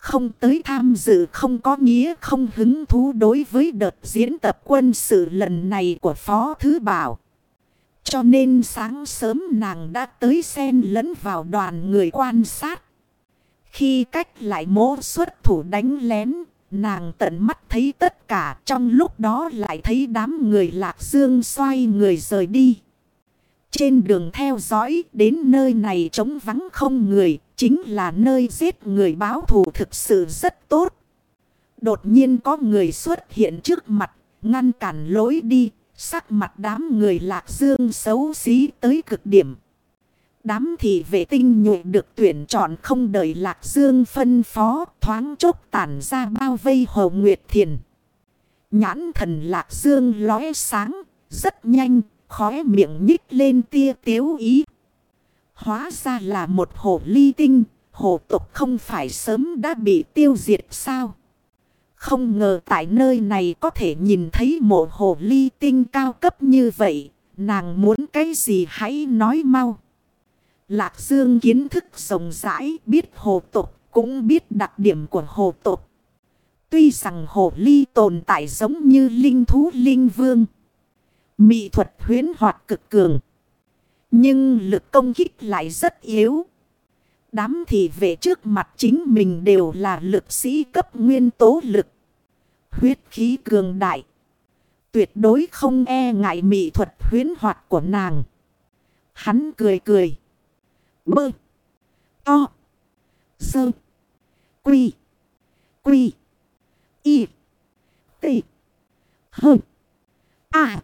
Không tới tham dự không có nghĩa không hứng thú đối với đợt diễn tập quân sự lần này của Phó Thứ Bảo. Cho nên sáng sớm nàng đã tới xen lẫn vào đoàn người quan sát. Khi cách lại mô xuất thủ đánh lén, nàng tận mắt thấy tất cả trong lúc đó lại thấy đám người lạc dương xoay người rời đi. Trên đường theo dõi đến nơi này trống vắng không người, chính là nơi giết người báo thù thực sự rất tốt. Đột nhiên có người xuất hiện trước mặt, ngăn cản lối đi, sắc mặt đám người lạc dương xấu xí tới cực điểm. Đám thị vệ tinh nhuệ được tuyển chọn không đợi lạc dương phân phó thoáng chốc tản ra bao vây hồ nguyệt thiền. Nhãn thần lạc dương lóe sáng, rất nhanh, khóe miệng nhích lên tia tiếu ý. Hóa ra là một hồ ly tinh, hồ tục không phải sớm đã bị tiêu diệt sao? Không ngờ tại nơi này có thể nhìn thấy một hồ ly tinh cao cấp như vậy, nàng muốn cái gì hãy nói mau. Lạc Dương kiến thức rộng rãi, biết hồ tục, cũng biết đặc điểm của hồ tục. Tuy rằng hồ ly tồn tại giống như linh thú linh vương. Mỹ thuật huyến hoạt cực cường. Nhưng lực công kích lại rất yếu. Đám thị vệ trước mặt chính mình đều là lực sĩ cấp nguyên tố lực. Huyết khí cường đại. Tuyệt đối không e ngại mỹ thuật huyến hoạt của nàng. Hắn cười cười. Bơ. To. Sơ. Quy. Quy. Y. T. H. A.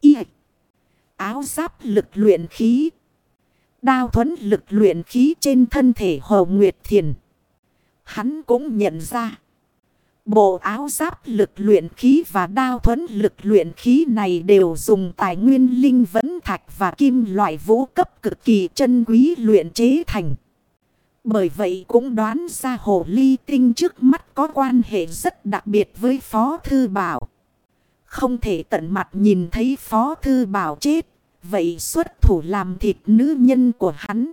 Y. Áo giáp lực luyện khí. Đao thuẫn lực luyện khí trên thân thể Hồ Nguyệt Thiền. Hắn cũng nhận ra. Bộ áo giáp lực luyện khí và đao thuẫn lực luyện khí này đều dùng tài nguyên linh vấn thạch và kim loại vũ cấp cực kỳ chân quý luyện chế thành. Bởi vậy cũng đoán ra hồ ly tinh trước mắt có quan hệ rất đặc biệt với Phó Thư Bảo. Không thể tận mặt nhìn thấy Phó Thư Bảo chết. Vậy xuất thủ làm thịt nữ nhân của hắn.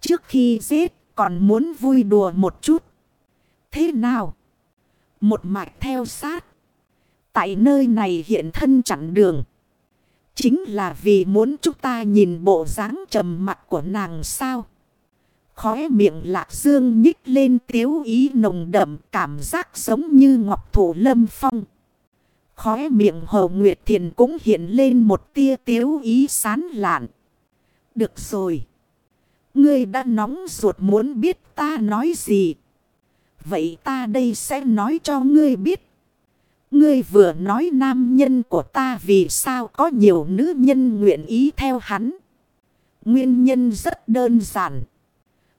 Trước khi giết, còn muốn vui đùa một chút. Thế nào? Một mạch theo sát. Tại nơi này hiện thân chặn đường. Chính là vì muốn chúng ta nhìn bộ dáng trầm mặt của nàng sao. Khóe miệng lạc dương nhích lên tiếu ý nồng đậm cảm giác giống như ngọc thủ lâm phong. Khóe miệng Hồ Nguyệt Thiền cũng hiện lên một tia tiếu ý sán lạn. Được rồi. Ngươi đã nóng ruột muốn biết ta nói gì. Vậy ta đây sẽ nói cho ngươi biết. Ngươi vừa nói nam nhân của ta vì sao có nhiều nữ nhân nguyện ý theo hắn. Nguyên nhân rất đơn giản.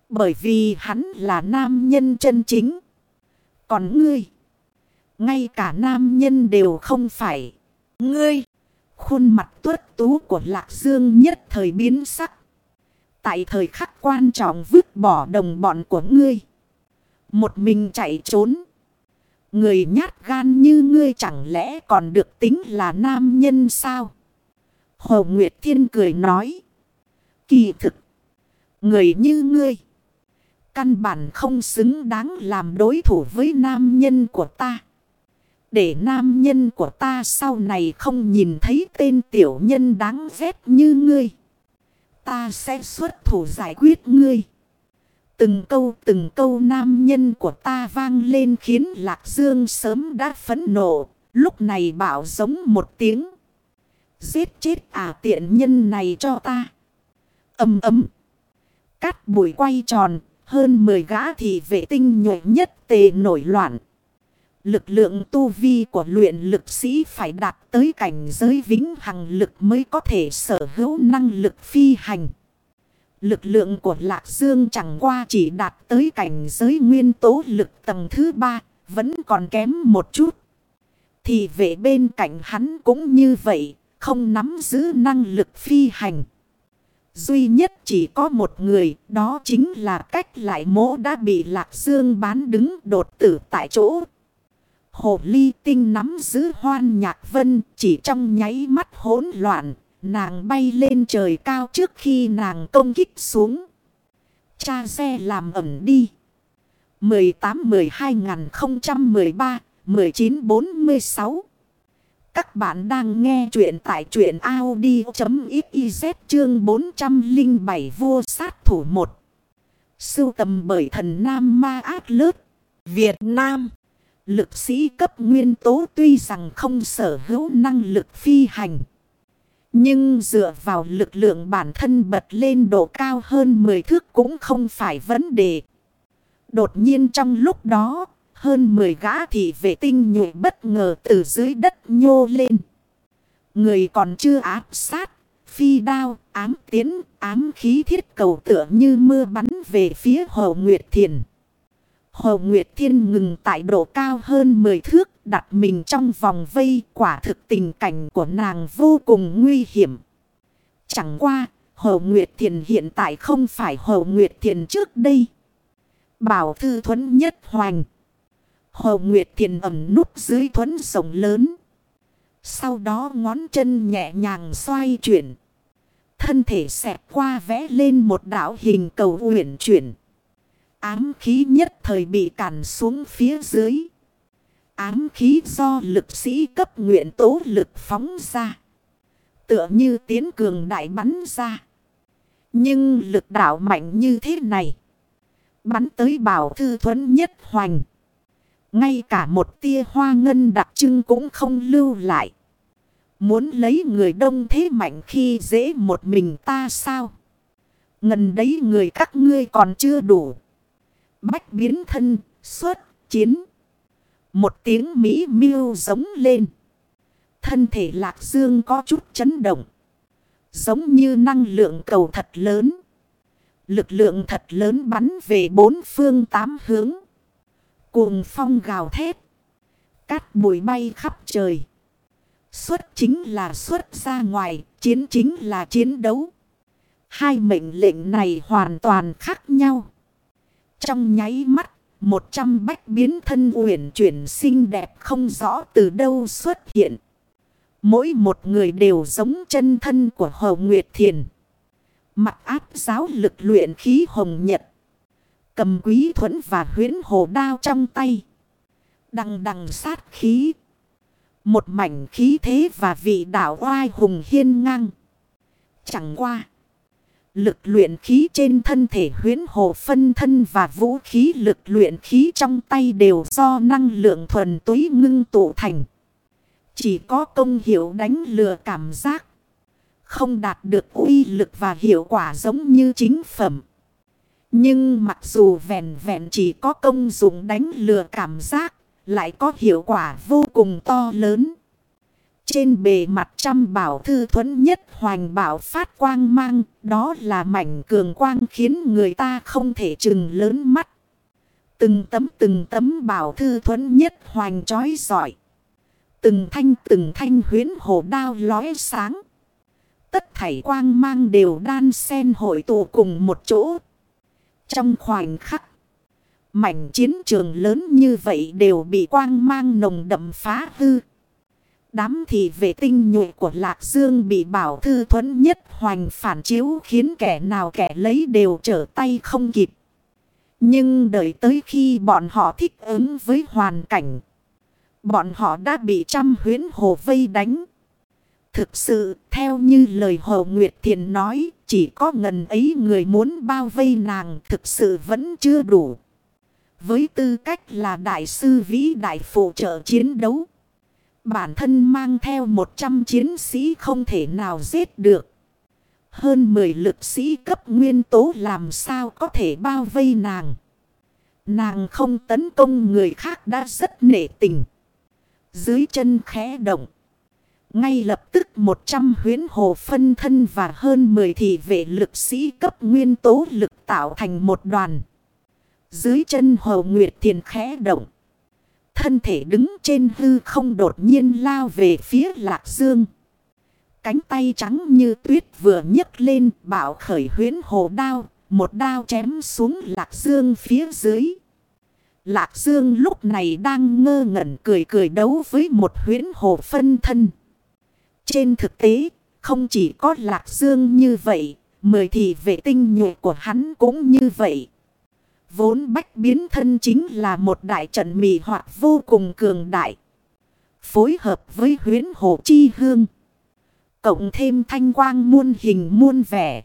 Bởi vì hắn là nam nhân chân chính. Còn ngươi. Ngay cả nam nhân đều không phải. Ngươi. Khuôn mặt tuất tú của Lạc Dương nhất thời biến sắc. Tại thời khắc quan trọng vứt bỏ đồng bọn của ngươi. Một mình chạy trốn. Người nhát gan như ngươi chẳng lẽ còn được tính là nam nhân sao? Hồ Nguyệt Thiên cười nói. Kỳ thực. Người như ngươi. Căn bản không xứng đáng làm đối thủ với nam nhân của ta. Để nam nhân của ta sau này không nhìn thấy tên tiểu nhân đáng ghét như ngươi. Ta sẽ xuất thủ giải quyết ngươi. Từng câu từng câu nam nhân của ta vang lên khiến Lạc Dương sớm đã phấn nộ. Lúc này bảo giống một tiếng. Giết chết à tiện nhân này cho ta. Âm ấm. Cắt bụi quay tròn. Hơn 10 gã thì vệ tinh nhuệ nhất tề nổi loạn. Lực lượng tu vi của luyện lực sĩ phải đạt tới cảnh giới vĩnh hằng lực mới có thể sở hữu năng lực phi hành. Lực lượng của Lạc Dương chẳng qua chỉ đạt tới cảnh giới nguyên tố lực tầng thứ ba, vẫn còn kém một chút. Thì vệ bên cạnh hắn cũng như vậy, không nắm giữ năng lực phi hành. Duy nhất chỉ có một người, đó chính là cách lại mỗ đã bị Lạc Dương bán đứng đột tử tại chỗ. Hồ ly tinh nắm giữ hoan nhạc vân chỉ trong nháy mắt hỗn loạn. Nàng bay lên trời cao trước khi nàng công kích xuống. Cha xe làm ẩm đi. 18-12-013-1946 Các bạn đang nghe chuyện tại chuyện Audi.xyz chương 407 vua sát thủ 1. Sưu tầm bởi thần Nam Ma Át Lớt, Việt Nam. Lực sĩ cấp nguyên tố tuy rằng không sở hữu năng lực phi hành. Nhưng dựa vào lực lượng bản thân bật lên độ cao hơn 10 thước cũng không phải vấn đề. Đột nhiên trong lúc đó, hơn 10 gã thị vệ tinh nhuệ bất ngờ từ dưới đất nhô lên. Người còn chưa áp sát, phi đao, ám tiến, ám khí thiết cầu tựa như mưa bắn về phía Hồ Nguyệt Thiền. Hồ Nguyệt Thiên ngừng tại độ cao hơn 10 thước đặt mình trong vòng vây quả thực tình cảnh của nàng vô cùng nguy hiểm. Chẳng qua, Hồ Nguyệt Thiền hiện tại không phải Hồ Nguyệt Thiền trước đây. Bảo thư thuấn nhất hoành. Hồ Nguyệt Thiền ẩm núp dưới thuấn rồng lớn. Sau đó ngón chân nhẹ nhàng xoay chuyển. Thân thể xẹp qua vẽ lên một đảo hình cầu uyển chuyển. Ám khí nhất thời bị cản xuống phía dưới. Ám khí do lực sĩ cấp nguyện tố lực phóng ra. Tựa như tiến cường đại bắn ra. Nhưng lực đạo mạnh như thế này. Bắn tới bảo thư thuẫn nhất hoành. Ngay cả một tia hoa ngân đặc trưng cũng không lưu lại. Muốn lấy người đông thế mạnh khi dễ một mình ta sao? Ngần đấy người các ngươi còn chưa đủ. Bách biến thân, xuất, chiến. Một tiếng Mỹ miêu giống lên. Thân thể lạc dương có chút chấn động. Giống như năng lượng cầu thật lớn. Lực lượng thật lớn bắn về bốn phương tám hướng. Cuồng phong gào thét. Cát bụi bay khắp trời. Xuất chính là xuất ra ngoài, chiến chính là chiến đấu. Hai mệnh lệnh này hoàn toàn khác nhau. Trong nháy mắt, một trăm bách biến thân uyển chuyển xinh đẹp không rõ từ đâu xuất hiện. Mỗi một người đều giống chân thân của Hồ Nguyệt Thiền. Mặt áp giáo lực luyện khí hồng nhật. Cầm quý thuẫn và huyến hồ đao trong tay. Đằng đằng sát khí. Một mảnh khí thế và vị đạo oai hùng hiên ngang. Chẳng qua. Lực luyện khí trên thân thể huyến hồ phân thân và vũ khí lực luyện khí trong tay đều do năng lượng thuần túy ngưng tụ thành. Chỉ có công hiệu đánh lừa cảm giác. Không đạt được uy lực và hiệu quả giống như chính phẩm. Nhưng mặc dù vẹn vẹn chỉ có công dụng đánh lừa cảm giác, lại có hiệu quả vô cùng to lớn. Trên bề mặt trăm bảo thư thuẫn nhất hoành bảo phát quang mang, đó là mảnh cường quang khiến người ta không thể chừng lớn mắt. Từng tấm từng tấm bảo thư thuẫn nhất hoành trói giỏi. Từng thanh từng thanh huyến hồ đao lóe sáng. Tất thảy quang mang đều đan sen hội tụ cùng một chỗ. Trong khoảnh khắc. Mảnh chiến trường lớn như vậy đều bị quang mang nồng đậm phá hư. Đám thị vệ tinh nhuệ của Lạc Dương bị bảo thư thuẫn nhất hoành phản chiếu khiến kẻ nào kẻ lấy đều trở tay không kịp. Nhưng đợi tới khi bọn họ thích ứng với hoàn cảnh. Bọn họ đã bị trăm huyến hồ vây đánh. Thực sự, theo như lời Hồ Nguyệt Thiền nói, chỉ có ngần ấy người muốn bao vây nàng thực sự vẫn chưa đủ. Với tư cách là đại sư vĩ đại phụ trợ chiến đấu. Bản thân mang theo 100 chiến sĩ không thể nào giết được. Hơn 10 lực sĩ cấp nguyên tố làm sao có thể bao vây nàng. Nàng không tấn công người khác đã rất nể tình. Dưới chân khẽ động. Ngay lập tức 100 huyến hồ phân thân và hơn 10 thị vệ lực sĩ cấp nguyên tố lực tạo thành một đoàn. Dưới chân hồ nguyệt thiền khẽ động. Thân thể đứng trên hư không đột nhiên lao về phía lạc dương. Cánh tay trắng như tuyết vừa nhấc lên bảo khởi huyến hồ đao. Một đao chém xuống lạc dương phía dưới. Lạc Dương lúc này đang ngơ ngẩn cười cười đấu với một huyến hồ phân thân. Trên thực tế, không chỉ có Lạc Dương như vậy, mười thì vệ tinh nhuệ của hắn cũng như vậy. Vốn bách biến thân chính là một đại trận mị hoạt vô cùng cường đại. Phối hợp với huyến hồ chi hương. Cộng thêm thanh quang muôn hình muôn vẻ.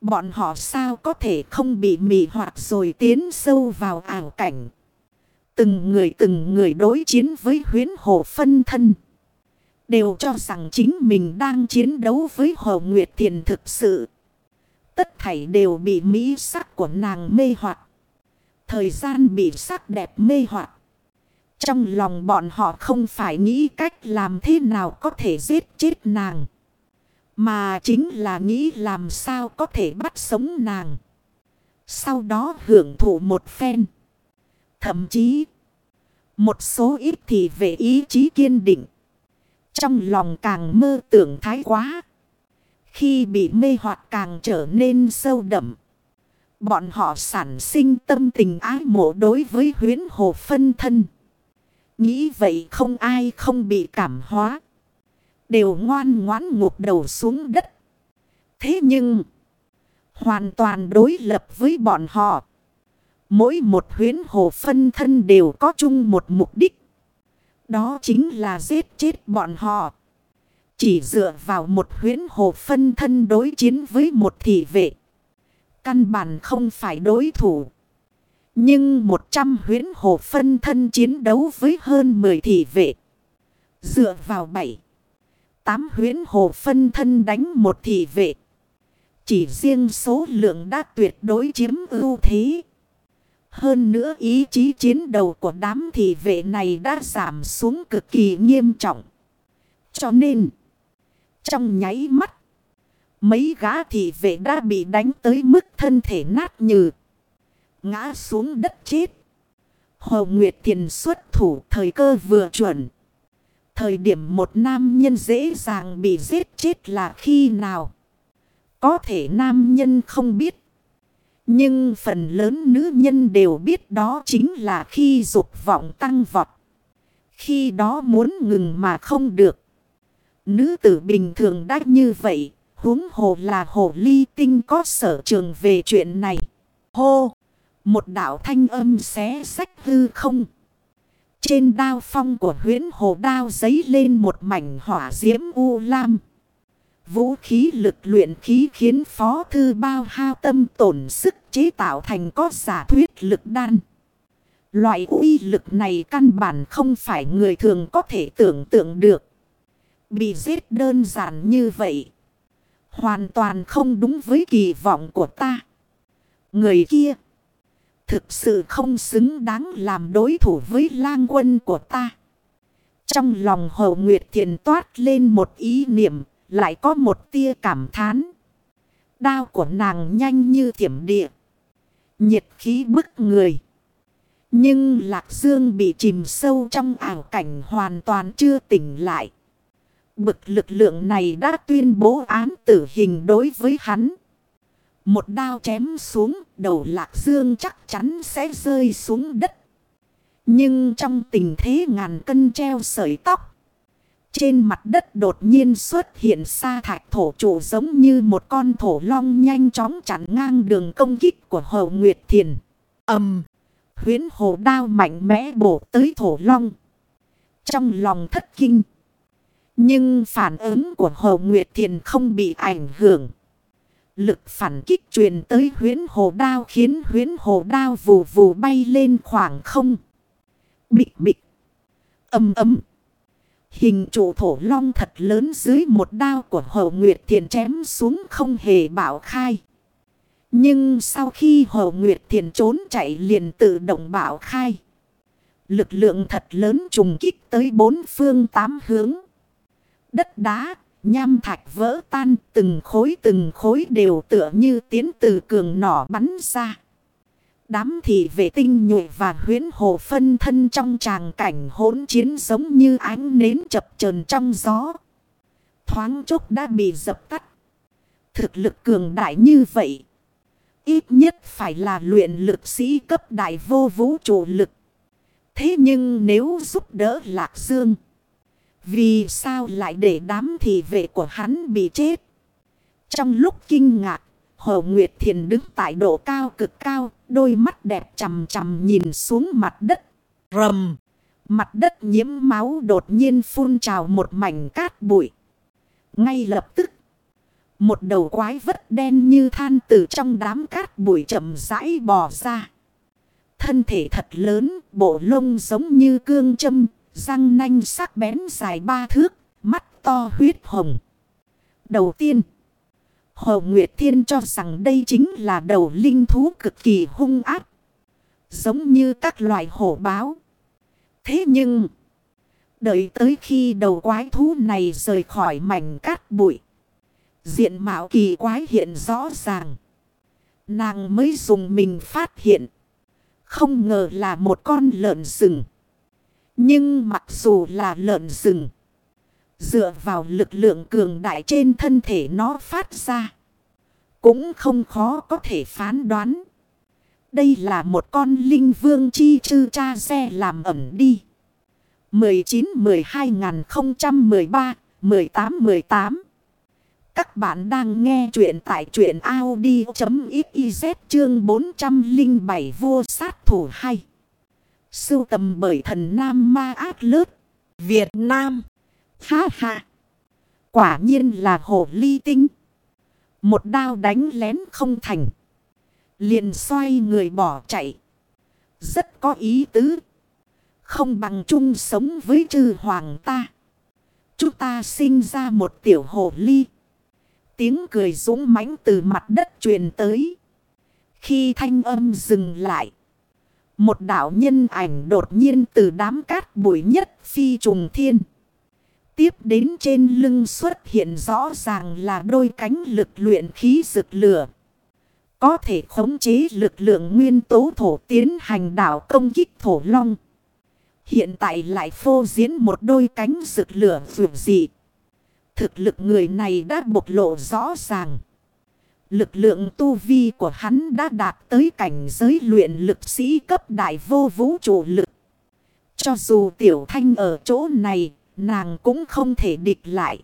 Bọn họ sao có thể không bị mị hoạt rồi tiến sâu vào ảo cảnh. Từng người từng người đối chiến với huyến hồ phân thân. Đều cho rằng chính mình đang chiến đấu với Hồ Nguyệt Thiền thực sự. Tất thảy đều bị mỹ sắc của nàng mê hoặc Thời gian bị sắc đẹp mê hoặc Trong lòng bọn họ không phải nghĩ cách làm thế nào có thể giết chết nàng. Mà chính là nghĩ làm sao có thể bắt sống nàng. Sau đó hưởng thụ một phen. Thậm chí, một số ít thì về ý chí kiên định. Trong lòng càng mơ tưởng thái quá. Khi bị mê hoặc càng trở nên sâu đậm. Bọn họ sản sinh tâm tình ái mộ đối với huyến hồ phân thân. Nghĩ vậy không ai không bị cảm hóa. Đều ngoan ngoãn ngục đầu xuống đất. Thế nhưng, hoàn toàn đối lập với bọn họ. Mỗi một huyến hồ phân thân đều có chung một mục đích. Đó chính là giết chết bọn họ. Chỉ dựa vào một huyến hồ phân thân đối chiến với một thị vệ. Căn bản không phải đối thủ. Nhưng một trăm huyến hồ phân thân chiến đấu với hơn 10 thị vệ. Dựa vào bảy tám huyến hồ phân thân đánh một thị vệ. Chỉ riêng số lượng đã tuyệt đối chiếm ưu thế. Hơn nữa ý chí chiến đầu của đám thị vệ này đã giảm xuống cực kỳ nghiêm trọng. Cho nên, trong nháy mắt, mấy gã thị vệ đã bị đánh tới mức thân thể nát như ngã xuống đất chết. Hồ Nguyệt Thiền xuất thủ thời cơ vừa chuẩn. Thời điểm một nam nhân dễ dàng bị giết chết là khi nào? Có thể nam nhân không biết. Nhưng phần lớn nữ nhân đều biết đó chính là khi dục vọng tăng vọt. Khi đó muốn ngừng mà không được. Nữ tử bình thường đã như vậy huống hồ là hồ ly tinh có sở trường về chuyện này. Hô! Một đạo thanh âm xé sách hư không. Trên đao phong của huyến hồ đao giấy lên một mảnh hỏa diễm u lam. Vũ khí lực luyện khí khiến phó thư bao hao tâm tổn sức chế tạo thành có giả thuyết lực đan. Loại uy lực này căn bản không phải người thường có thể tưởng tượng được. Bị giết đơn giản như vậy. Hoàn toàn không đúng với kỳ vọng của ta. Người kia. Thực sự không xứng đáng làm đối thủ với lang quân của ta. Trong lòng hậu nguyệt thiền toát lên một ý niệm, lại có một tia cảm thán. Đao của nàng nhanh như thiểm địa. Nhiệt khí bức người. Nhưng Lạc Dương bị chìm sâu trong ảo cảnh hoàn toàn chưa tỉnh lại. Bực lực lượng này đã tuyên bố án tử hình đối với hắn. Một đao chém xuống, đầu Lạc Dương chắc chắn sẽ rơi xuống đất. Nhưng trong tình thế ngàn cân treo sợi tóc, trên mặt đất đột nhiên xuất hiện sa thạch thổ trụ giống như một con thổ long nhanh chóng chặn ngang đường công kích của Hồ Nguyệt Thiền. ầm Huyến hồ đao mạnh mẽ bổ tới thổ long. Trong lòng thất kinh. Nhưng phản ứng của Hồ Nguyệt Thiền không bị ảnh hưởng. Lực phản kích truyền tới huyến hồ đao khiến huyến hồ đao vù vù bay lên khoảng không. Bịch bịch. Âm ấm. Hình trụ thổ long thật lớn dưới một đao của Hồ Nguyệt Thiền chém xuống không hề bảo khai. Nhưng sau khi Hồ Nguyệt Thiền trốn chạy liền tự động bảo khai. Lực lượng thật lớn trùng kích tới bốn phương tám hướng. Đất đá, nham thạch vỡ tan từng khối từng khối đều tựa như tiến từ cường nỏ bắn ra. Đám thị vệ tinh nhuệ và huyến hồ phân thân trong tràng cảnh hỗn chiến giống như ánh nến chập chờn trong gió. Thoáng chốc đã bị dập tắt. Thực lực cường đại như vậy. Ít nhất phải là luyện lực sĩ cấp đại vô vũ trụ lực. Thế nhưng nếu giúp đỡ Lạc Dương. Vì sao lại để đám thị vệ của hắn bị chết? Trong lúc kinh ngạc. Hồ Nguyệt Thiền đứng tại độ cao cực cao, đôi mắt đẹp chầm chầm nhìn xuống mặt đất. Rầm! Mặt đất nhiễm máu đột nhiên phun trào một mảnh cát bụi. Ngay lập tức, một đầu quái vật đen như than từ trong đám cát bụi chậm rãi bò ra. Thân thể thật lớn, bộ lông giống như cương châm, răng nanh sắc bén dài ba thước, mắt to huyết hồng. Đầu tiên, Hồ Nguyệt Thiên cho rằng đây chính là đầu linh thú cực kỳ hung áp. Giống như các loại hổ báo. Thế nhưng, đợi tới khi đầu quái thú này rời khỏi mảnh cát bụi. Diện mạo kỳ quái hiện rõ ràng. Nàng mới dùng mình phát hiện. Không ngờ là một con lợn rừng. Nhưng mặc dù là lợn rừng. Dựa vào lực lượng cường đại trên thân thể nó phát ra. Cũng không khó có thể phán đoán. Đây là một con linh vương chi chư cha xe làm ẩm đi. 19-12-013-18-18 Các bạn đang nghe chuyện tại chuyện Audi.xyz chương 407 vua sát thủ 2. Sưu tầm bởi thần Nam Ma Át Lớt, Việt Nam. Ha ha! Quả nhiên là hồ ly tinh. Một đao đánh lén không thành. Liền xoay người bỏ chạy. Rất có ý tứ. Không bằng chung sống với chư hoàng ta. Chúng ta sinh ra một tiểu hồ ly. Tiếng cười dũng mãnh từ mặt đất truyền tới. Khi thanh âm dừng lại. Một đạo nhân ảnh đột nhiên từ đám cát bụi nhất phi trùng thiên. Tiếp đến trên lưng xuất hiện rõ ràng là đôi cánh lực luyện khí rực lửa. Có thể khống chế lực lượng nguyên tố thổ tiến hành đảo công kích thổ long. Hiện tại lại phô diễn một đôi cánh rực lửa vượt dị. Thực lực người này đã bộc lộ rõ ràng. Lực lượng tu vi của hắn đã đạt tới cảnh giới luyện lực sĩ cấp đại vô vũ trụ lực. Cho dù tiểu thanh ở chỗ này, nàng cũng không thể địch lại.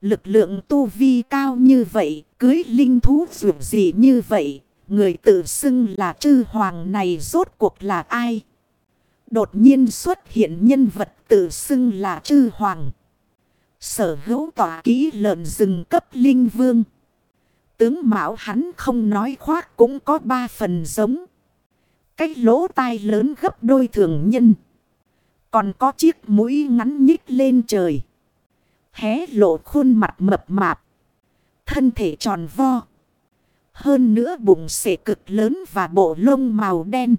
Lực lượng tu vi cao như vậy, cưới linh thú dù gì như vậy, người tự xưng là chư hoàng này rốt cuộc là ai? Đột nhiên xuất hiện nhân vật tự xưng là chư hoàng. Sở hữu tỏa kỹ lợn rừng cấp linh vương. Tướng Mão hắn không nói khoác cũng có ba phần giống. Cái lỗ tai lớn gấp đôi thường nhân. Còn có chiếc mũi ngắn nhích lên trời. Hé lộ khuôn mặt mập mạp. Thân thể tròn vo. Hơn nữa bụng sể cực lớn và bộ lông màu đen.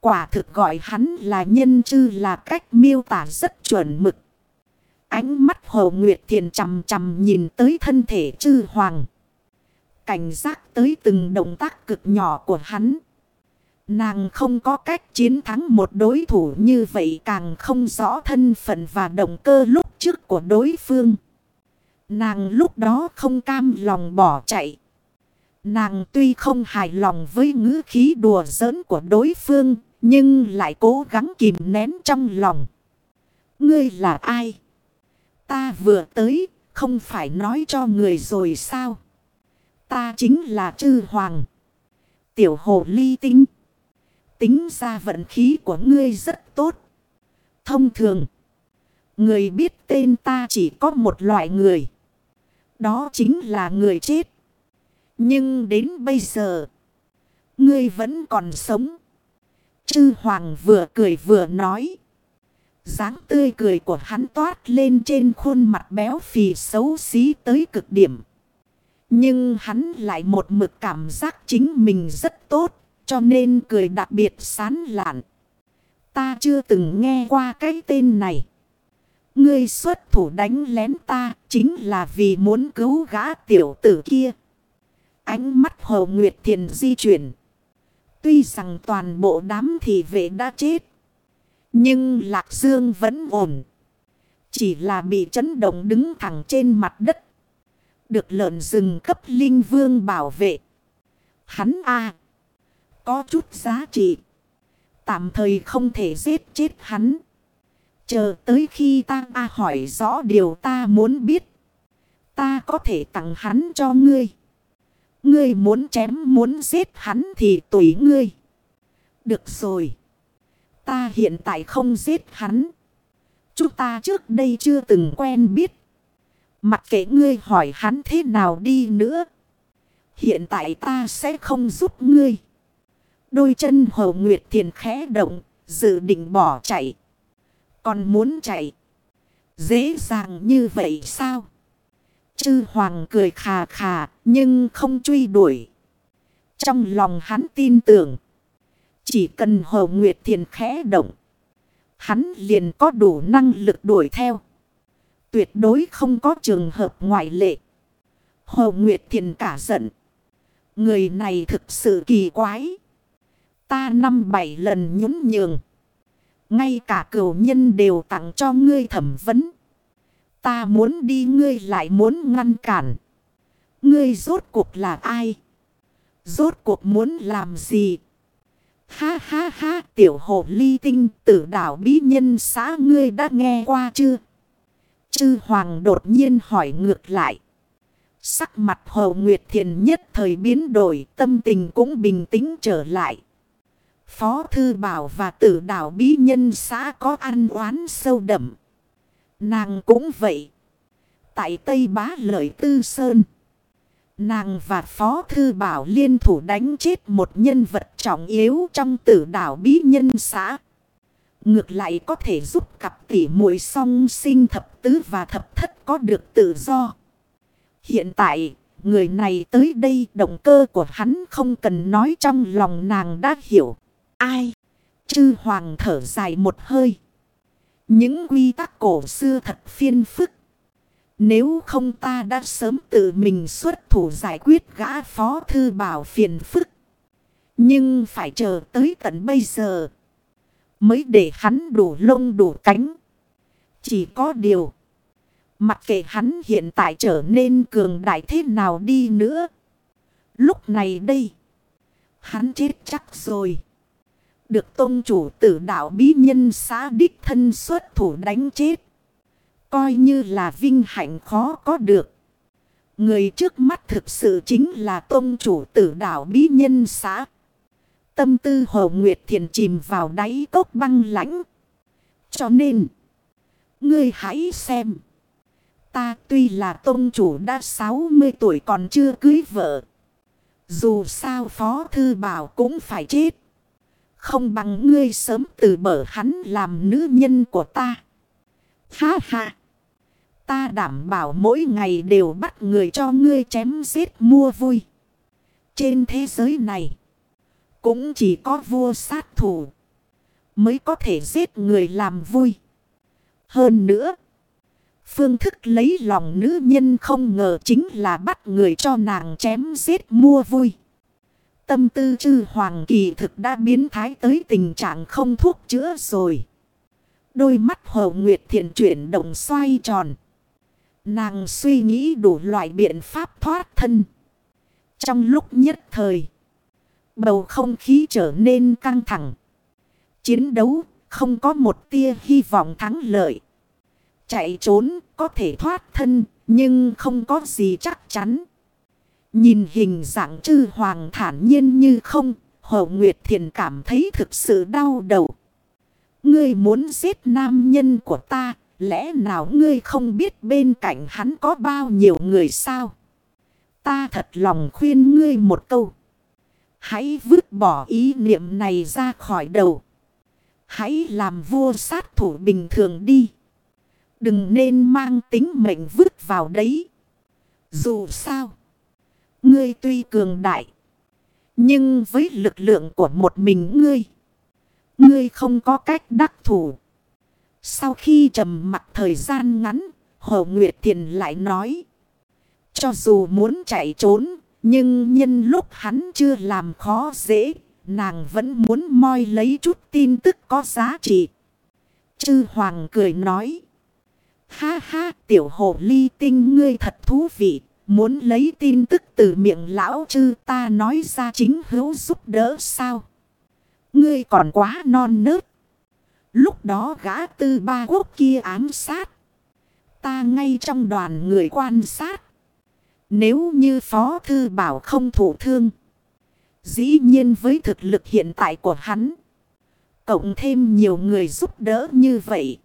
Quả thực gọi hắn là nhân chư là cách miêu tả rất chuẩn mực. Ánh mắt Hồ Nguyệt Thiền chầm chầm nhìn tới thân thể chư hoàng. Cảnh giác tới từng động tác cực nhỏ của hắn. Nàng không có cách chiến thắng một đối thủ như vậy càng không rõ thân phận và động cơ lúc trước của đối phương. Nàng lúc đó không cam lòng bỏ chạy. Nàng tuy không hài lòng với ngữ khí đùa giỡn của đối phương, nhưng lại cố gắng kìm nén trong lòng. Ngươi là ai? Ta vừa tới, không phải nói cho người rồi sao? Ta chính là chư hoàng. Tiểu hồ ly tinh. Tính ra vận khí của ngươi rất tốt. Thông thường. Người biết tên ta chỉ có một loại người. Đó chính là người chết. Nhưng đến bây giờ. Ngươi vẫn còn sống. Chư Hoàng vừa cười vừa nói. dáng tươi cười của hắn toát lên trên khuôn mặt béo phì xấu xí tới cực điểm. Nhưng hắn lại một mực cảm giác chính mình rất tốt. Cho nên cười đặc biệt sán lạn. Ta chưa từng nghe qua cái tên này. Ngươi xuất thủ đánh lén ta chính là vì muốn cứu gã tiểu tử kia. Ánh mắt Hồ Nguyệt Thiền di chuyển. Tuy rằng toàn bộ đám thị vệ đã chết. Nhưng Lạc Dương vẫn ổn. Chỉ là bị chấn động đứng thẳng trên mặt đất. Được lợn rừng cấp linh vương bảo vệ. Hắn a Có chút giá trị. Tạm thời không thể giết chết hắn. Chờ tới khi ta a hỏi rõ điều ta muốn biết. Ta có thể tặng hắn cho ngươi. Ngươi muốn chém muốn giết hắn thì tùy ngươi. Được rồi. Ta hiện tại không giết hắn. Chúng ta trước đây chưa từng quen biết. Mặc kệ ngươi hỏi hắn thế nào đi nữa. Hiện tại ta sẽ không giúp ngươi. Đôi chân hồ nguyệt thiền khẽ động. Dự định bỏ chạy. Còn muốn chạy. Dễ dàng như vậy sao? Chư hoàng cười khà khà, nhưng không truy đuổi. Trong lòng hắn tin tưởng. Chỉ cần Hồ Nguyệt Thiền khẽ động. Hắn liền có đủ năng lực đuổi theo. Tuyệt đối không có trường hợp ngoại lệ. Hồ Nguyệt Thiền cả giận. Người này thực sự kỳ quái. ta năm bảy lần nhún nhường. Ngay cả cửu nhân đều tặng cho ngươi thẩm vấn. Ta muốn đi, ngươi lại muốn ngăn cản. Ngươi rốt cuộc là ai? Rốt cuộc muốn làm gì? Ha ha ha, tiểu hồ ly tinh tử đảo bí nhân xã ngươi đã nghe qua chưa? Chư hoàng đột nhiên hỏi ngược lại. Sắc mặt hồ nguyệt thiền nhất thời biến đổi, tâm tình cũng bình tĩnh trở lại. Phó thư bảo và tử đảo bí nhân xã có ăn oán sâu đậm. Nàng cũng vậy. Tại Tây Bá Lợi Tư Sơn. Nàng và Phó Thư Bảo liên thủ đánh chết một nhân vật trọng yếu trong tử đảo bí nhân xã. Ngược lại có thể giúp cặp tỷ muội song sinh thập tứ và thập thất có được tự do. Hiện tại, người này tới đây động cơ của hắn không cần nói trong lòng nàng đã hiểu. Ai? Chư hoàng thở dài một hơi. Những quy tắc cổ xưa thật phiên phức. Nếu không ta đã sớm tự mình xuất thủ giải quyết gã phó thư bảo phiền phức. Nhưng phải chờ tới tận bây giờ. Mới để hắn đủ lông đủ cánh. Chỉ có điều. Mặc kệ hắn hiện tại trở nên cường đại thế nào đi nữa. Lúc này đây. Hắn chết chắc rồi. Được tôn chủ tử đạo bí nhân xã đích thân xuất thủ đánh chết. Coi như là vinh hạnh khó có được. Người trước mắt thực sự chính là tôn chủ tử đạo bí nhân xã. Tâm tư Hồ Nguyệt Thiền chìm vào đáy cốc băng lãnh. Cho nên, ngươi hãy xem. Ta tuy là tôn chủ đã 60 tuổi còn chưa cưới vợ. Dù sao Phó Thư Bảo cũng phải chết. Không bằng ngươi sớm từ bở hắn làm nữ nhân của ta. Ha ha. Ta đảm bảo mỗi ngày đều bắt người cho ngươi chém giết mua vui. Trên thế giới này. Cũng chỉ có vua sát thủ. Mới có thể giết người làm vui. Hơn nữa. Phương thức lấy lòng nữ nhân không ngờ chính là bắt người cho nàng chém giết mua vui. Tâm tư chư hoàng kỳ thực đã biến thái tới tình trạng không thuốc chữa rồi. Đôi mắt hồ nguyệt thiện chuyển động xoay tròn. Nàng suy nghĩ đủ loại biện pháp thoát thân. Trong lúc nhất thời, bầu không khí trở nên căng thẳng. Chiến đấu không có một tia hy vọng thắng lợi. Chạy trốn có thể thoát thân nhưng không có gì chắc chắn. Nhìn hình dạng chư hoàng thản nhiên như không, Hồ Nguyệt Thiền cảm thấy thực sự đau đầu. Ngươi muốn giết nam nhân của ta, Lẽ nào ngươi không biết bên cạnh hắn có bao nhiêu người sao? Ta thật lòng khuyên ngươi một câu. Hãy vứt bỏ ý niệm này ra khỏi đầu. Hãy làm vua sát thủ bình thường đi. Đừng nên mang tính mệnh vứt vào đấy. Dù sao. Ngươi tuy cường đại. Nhưng với lực lượng của một mình ngươi. Ngươi không có cách đắc thủ. Sau khi trầm mặt thời gian ngắn, Hồ Nguyệt Thiền lại nói. Cho dù muốn chạy trốn, nhưng nhân lúc hắn chưa làm khó dễ, nàng vẫn muốn moi lấy chút tin tức có giá trị. Chư Hoàng cười nói. Ha ha, tiểu hồ ly tinh ngươi thật thú vị. Muốn lấy tin tức từ miệng lão chư ta nói ra chính hữu giúp đỡ sao? Ngươi còn quá non nớt. Lúc đó gã tư ba quốc kia ám sát. Ta ngay trong đoàn người quan sát. Nếu như Phó Thư Bảo không thủ thương. Dĩ nhiên với thực lực hiện tại của hắn. Cộng thêm nhiều người giúp đỡ như vậy.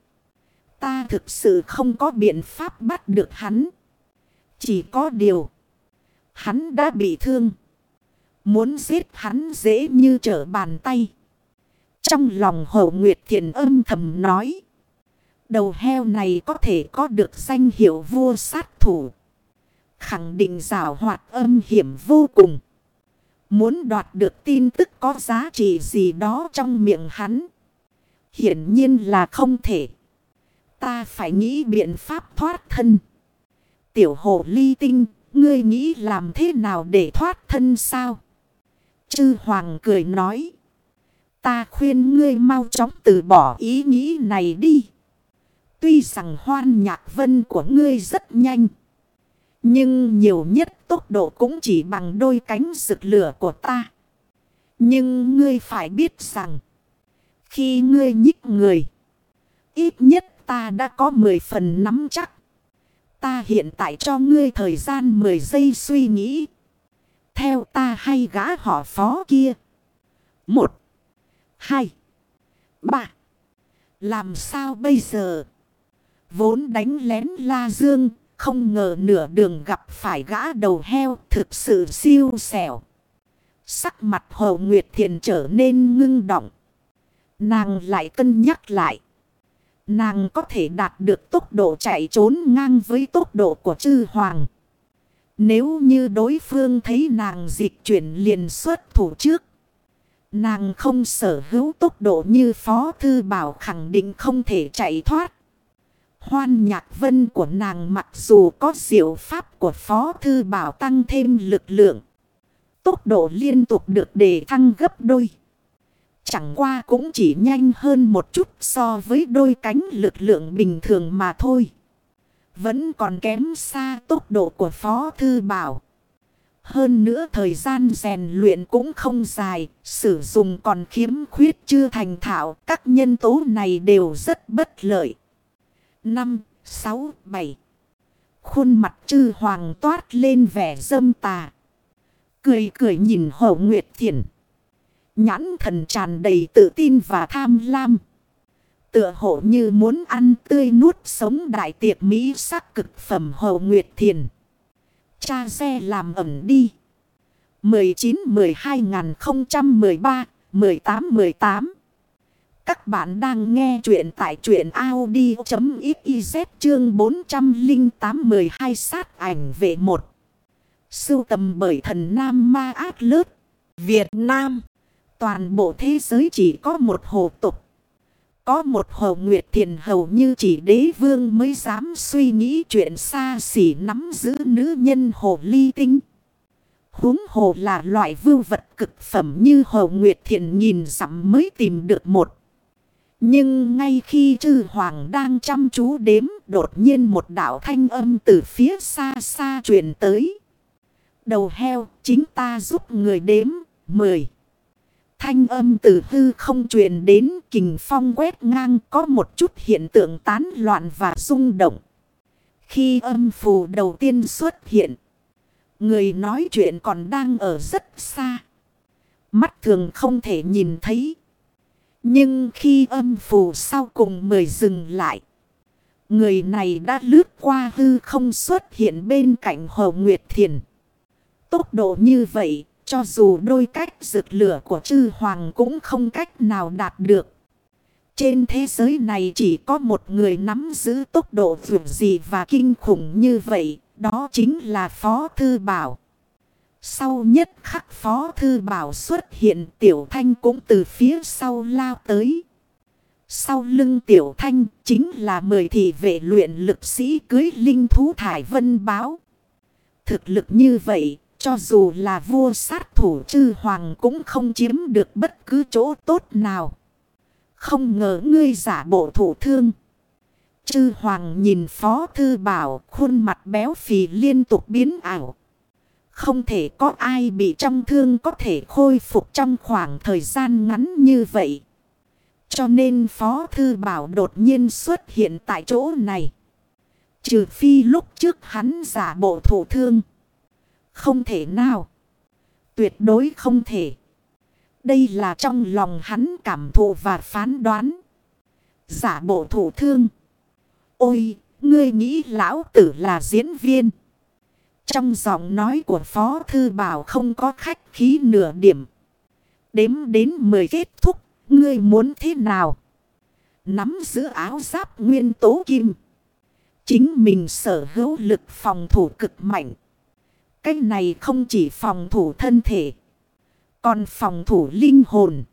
Ta thực sự không có biện pháp bắt được hắn. Chỉ có điều. Hắn đã bị thương. Muốn giết hắn dễ như trở bàn tay. Trong lòng Hồ Nguyệt Thiện âm thầm nói. Đầu heo này có thể có được danh hiệu vua sát thủ. Khẳng định rào hoạt âm hiểm vô cùng. Muốn đoạt được tin tức có giá trị gì đó trong miệng hắn. Hiển nhiên là không thể. Ta phải nghĩ biện pháp thoát thân. Tiểu hồ ly tinh, ngươi nghĩ làm thế nào để thoát thân sao? Chư Hoàng cười nói. Ta khuyên ngươi mau chóng từ bỏ ý nghĩ này đi. Tuy rằng hoan nhạc vân của ngươi rất nhanh. Nhưng nhiều nhất tốc độ cũng chỉ bằng đôi cánh rực lửa của ta. Nhưng ngươi phải biết rằng. Khi ngươi nhích người. Ít nhất ta đã có 10 phần nắm chắc. Ta hiện tại cho ngươi thời gian 10 giây suy nghĩ. Theo ta hay gã họ phó kia. Một. Hai. Ba. Làm sao bây giờ? Vốn đánh lén La Dương. Không ngờ nửa đường gặp phải gã đầu heo thực sự siêu xẻo. Sắc mặt Hồ Nguyệt Thiền trở nên ngưng động. Nàng lại cân nhắc lại. Nàng có thể đạt được tốc độ chạy trốn ngang với tốc độ của chư hoàng. Nếu như đối phương thấy nàng dịch chuyển liền xuất thủ trước. Nàng không sở hữu tốc độ như Phó Thư Bảo khẳng định không thể chạy thoát. Hoan nhạc vân của nàng mặc dù có diệu pháp của Phó Thư Bảo tăng thêm lực lượng. Tốc độ liên tục được đề thăng gấp đôi. Chẳng qua cũng chỉ nhanh hơn một chút so với đôi cánh lực lượng bình thường mà thôi. Vẫn còn kém xa tốc độ của Phó Thư Bảo. Hơn nữa thời gian rèn luyện cũng không dài, sử dụng còn khiếm khuyết chưa thành thạo, các nhân tố này đều rất bất lợi. 5, 6, 7 Khuôn mặt chư hoàng toát lên vẻ dâm tà. Cười cười nhìn Hồ Nguyệt Thiền. Nhãn thần tràn đầy tự tin và tham lam. Tựa hộ như muốn ăn tươi nuốt sống đại tiệc Mỹ sắc cực phẩm Hồ Nguyệt Thiền. Cha xe làm ẩm đi. 19-12-013-18-18 các bạn đang nghe chuyện tại truyện Audi.xyz chương 408-12 sát ảnh về một Sưu tầm bởi thần Nam Ma Át Lớt, Việt Nam. Toàn bộ thế giới chỉ có một hồ tục. Có một hồ nguyệt thiền hầu như chỉ đế vương mới dám suy nghĩ chuyện xa xỉ nắm giữ nữ nhân hồ ly tinh. Húng hồ là loại vưu vật cực phẩm như hồ nguyệt thiền nhìn dặm mới tìm được một. Nhưng ngay khi chư hoàng đang chăm chú đếm đột nhiên một đạo thanh âm từ phía xa xa truyền tới. Đầu heo chính ta giúp người đếm mười. Thanh âm từ hư không truyền đến kình phong quét ngang có một chút hiện tượng tán loạn và rung động. Khi âm phù đầu tiên xuất hiện, người nói chuyện còn đang ở rất xa. Mắt thường không thể nhìn thấy. Nhưng khi âm phù sau cùng mời dừng lại. Người này đã lướt qua hư không xuất hiện bên cạnh Hồ Nguyệt Thiền. Tốc độ như vậy, cho dù đôi cách rực lửa của chư hoàng cũng không cách nào đạt được. Trên thế giới này chỉ có một người nắm giữ tốc độ vượt gì và kinh khủng như vậy. Đó chính là Phó Thư Bảo. Sau nhất khắc Phó Thư Bảo xuất hiện, Tiểu Thanh cũng từ phía sau lao tới. Sau lưng Tiểu Thanh chính là mời thị vệ luyện lực sĩ cưới linh thú Thải Vân Báo. Thực lực như vậy, cho dù là vua sát thủ chư hoàng cũng không chiếm được bất cứ chỗ tốt nào. Không ngờ ngươi giả bộ thủ thương. Chư hoàng nhìn phó thư bảo khuôn mặt béo phì liên tục biến ảo. Không thể có ai bị trong thương có thể khôi phục trong khoảng thời gian ngắn như vậy. Cho nên phó thư bảo đột nhiên xuất hiện tại chỗ này. Trừ phi lúc trước hắn giả bộ thủ thương. Không thể nào. Tuyệt đối không thể. Đây là trong lòng hắn cảm thụ và phán đoán. Giả bộ thủ thương. Ôi, ngươi nghĩ lão tử là diễn viên. Trong giọng nói của Phó Thư Bảo không có khách khí nửa điểm. Đếm đến 10 kết thúc, ngươi muốn thế nào? Nắm giữ áo giáp nguyên tố kim. Chính mình sở hữu lực phòng thủ cực mạnh. Cái này không chỉ phòng thủ thân thể. Còn phòng thủ linh hồn.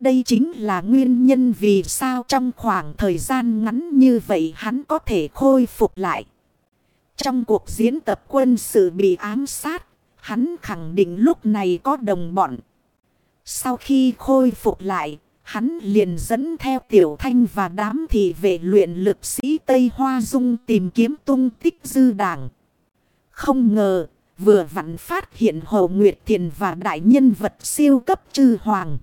Đây chính là nguyên nhân vì sao trong khoảng thời gian ngắn như vậy hắn có thể khôi phục lại. Trong cuộc diễn tập quân sự bị ám sát, hắn khẳng định lúc này có đồng bọn. Sau khi khôi phục lại, hắn liền dẫn theo tiểu thanh và đám thị vệ luyện lực sĩ Tây Hoa Dung tìm kiếm tung tích dư đảng. Không ngờ, vừa vặn phát hiện Hồ Nguyệt Thiền và đại nhân vật siêu cấp trư hoàng.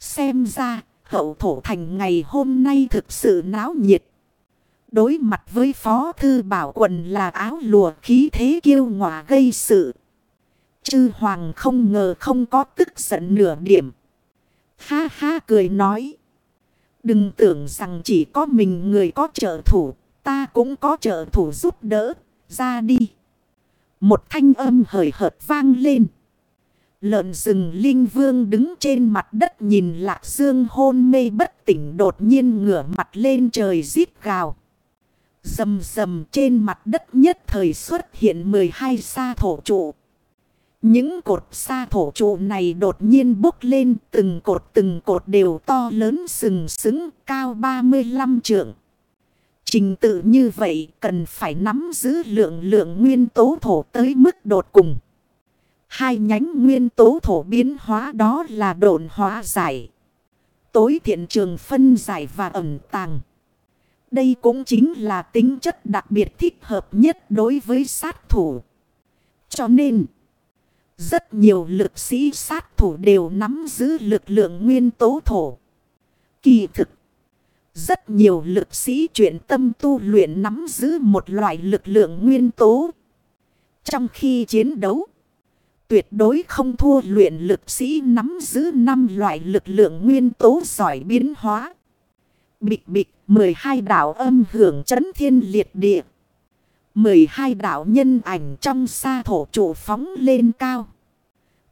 Xem ra, hậu thổ thành ngày hôm nay thực sự náo nhiệt. Đối mặt với phó thư bảo quần là áo lùa khí thế kiêu ngọa gây sự. Chư hoàng không ngờ không có tức giận nửa điểm. Ha ha cười nói. Đừng tưởng rằng chỉ có mình người có trợ thủ. Ta cũng có trợ thủ giúp đỡ. Ra đi. Một thanh âm hời hợt vang lên. Lợn rừng linh vương đứng trên mặt đất nhìn lạc dương hôn mê bất tỉnh đột nhiên ngửa mặt lên trời rít gào. Dầm dầm trên mặt đất nhất thời xuất hiện 12 sa thổ trụ. Những cột sa thổ trụ này đột nhiên bốc lên, từng cột từng cột đều to lớn sừng sững, cao 35 trượng. Trình tự như vậy cần phải nắm giữ lượng lượng nguyên tố thổ tới mức đột cùng. Hai nhánh nguyên tố thổ biến hóa đó là độn hóa giải. Tối thiện trường phân giải và ẩn tàng. Đây cũng chính là tính chất đặc biệt thích hợp nhất đối với sát thủ. Cho nên, rất nhiều lực sĩ sát thủ đều nắm giữ lực lượng nguyên tố thổ. Kỳ thực, rất nhiều lực sĩ chuyển tâm tu luyện nắm giữ một loại lực lượng nguyên tố. Trong khi chiến đấu, tuyệt đối không thua luyện lực sĩ nắm giữ năm loại lực lượng nguyên tố giỏi biến hóa. Bịch bịch 12 đảo âm hưởng chấn thiên liệt địa. 12 đảo nhân ảnh trong xa thổ trụ phóng lên cao.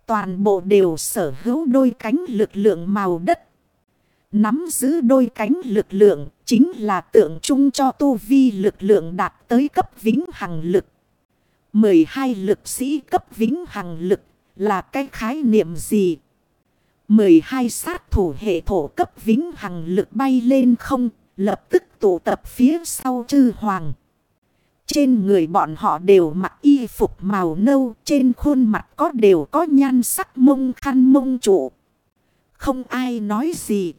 Toàn bộ đều sở hữu đôi cánh lực lượng màu đất. Nắm giữ đôi cánh lực lượng chính là tượng trưng cho tu vi lực lượng đạt tới cấp vĩnh hằng lực. 12 lực sĩ cấp vĩnh hằng lực là cái khái niệm gì? 12 sát thủ hệ thổ cấp vĩnh hằng lực bay lên không, lập tức tụ tập phía sau chư hoàng. Trên người bọn họ đều mặc y phục màu nâu, trên khuôn mặt có đều có nhan sắc mông khăn mông trụ. Không ai nói gì.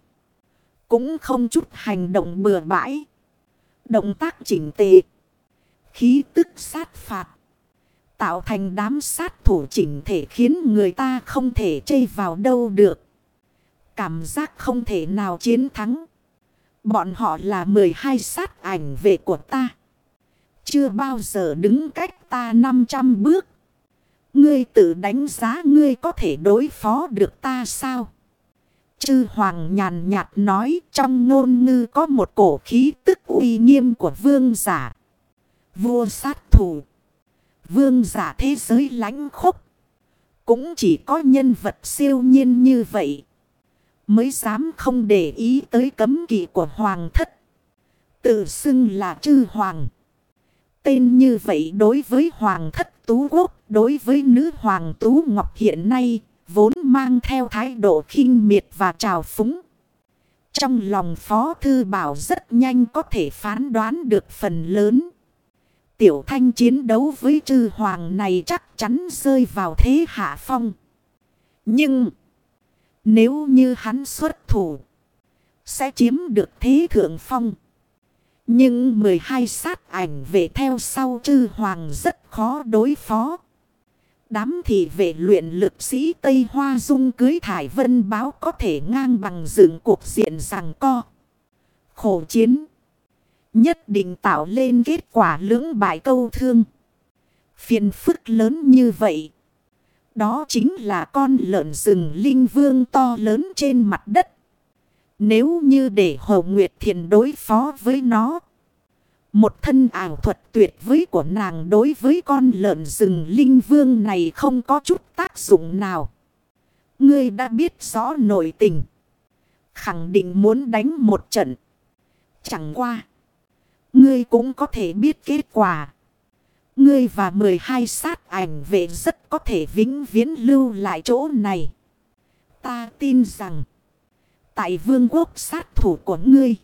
Cũng không chút hành động bừa bãi. Động tác chỉnh tề. Khí tức sát phạt. Tạo thành đám sát thủ chỉnh thể khiến người ta không thể chây vào đâu được. Cảm giác không thể nào chiến thắng. Bọn họ là 12 sát ảnh vệ của ta. Chưa bao giờ đứng cách ta 500 bước. Ngươi tự đánh giá ngươi có thể đối phó được ta sao? Chư Hoàng nhàn nhạt nói trong ngôn ngư có một cổ khí tức uy nghiêm của vương giả. Vua sát thủ. Vương giả thế giới lánh khúc Cũng chỉ có nhân vật siêu nhiên như vậy. Mới dám không để ý tới cấm kỵ của hoàng thất. Tự xưng là chư hoàng. Tên như vậy đối với hoàng thất tú quốc, đối với nữ hoàng tú ngọc hiện nay, vốn mang theo thái độ khinh miệt và trào phúng. Trong lòng Phó Thư Bảo rất nhanh có thể phán đoán được phần lớn. Tiểu thanh chiến đấu với trư hoàng này chắc chắn rơi vào thế hạ phong. Nhưng, nếu như hắn xuất thủ, sẽ chiếm được thế thượng phong. Nhưng 12 sát ảnh về theo sau chư hoàng rất khó đối phó. Đám thị vệ luyện lực sĩ Tây Hoa Dung cưới thải vân báo có thể ngang bằng dựng cuộc diện rằng co. Khổ chiến. Nhất định tạo lên kết quả lưỡng bại câu thương. Phiền phức lớn như vậy. Đó chính là con lợn rừng linh vương to lớn trên mặt đất. Nếu như để Hồ Nguyệt Thiền đối phó với nó. Một thân ảo thuật tuyệt vời của nàng đối với con lợn rừng linh vương này không có chút tác dụng nào. Ngươi đã biết rõ nội tình. Khẳng định muốn đánh một trận. Chẳng qua. Ngươi cũng có thể biết kết quả. Ngươi và 12 sát ảnh vệ rất có thể vĩnh viễn lưu lại chỗ này. Ta tin rằng. Tại vương quốc sát thủ của ngươi.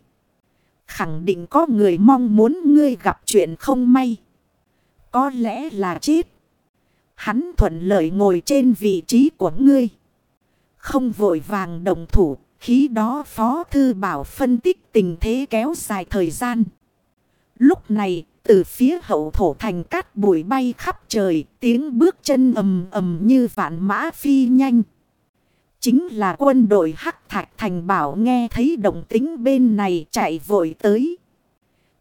Khẳng định có người mong muốn ngươi gặp chuyện không may. Có lẽ là chết. Hắn thuận lợi ngồi trên vị trí của ngươi. Không vội vàng đồng thủ, khí đó Phó Thư Bảo phân tích tình thế kéo dài thời gian. Lúc này, từ phía hậu thổ thành cát bụi bay khắp trời, tiếng bước chân ầm ầm như vạn mã phi nhanh. Chính là quân đội hắc thạch thành bảo nghe thấy động tính bên này chạy vội tới.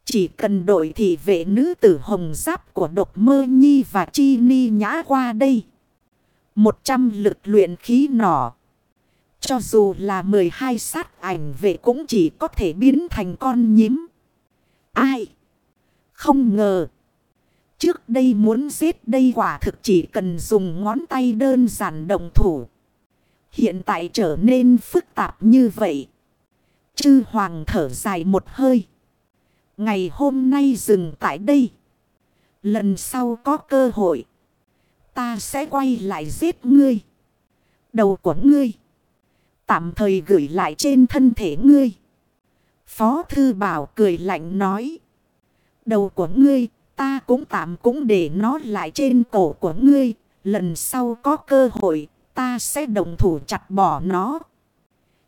Chỉ cần đội thị vệ nữ tử hồng giáp của độc mơ nhi và chi ni nhã qua đây. Một trăm lực luyện khí nỏ. Cho dù là 12 sát ảnh vệ cũng chỉ có thể biến thành con nhím. Ai? Không ngờ. Trước đây muốn giết đây quả thực chỉ cần dùng ngón tay đơn giản động thủ. Hiện tại trở nên phức tạp như vậy. Chư hoàng thở dài một hơi. Ngày hôm nay dừng tại đây. Lần sau có cơ hội. Ta sẽ quay lại giết ngươi. Đầu của ngươi. Tạm thời gửi lại trên thân thể ngươi. Phó thư bảo cười lạnh nói. Đầu của ngươi ta cũng tạm cũng để nó lại trên cổ của ngươi. Lần sau có cơ hội ta sẽ đồng thủ chặt bỏ nó.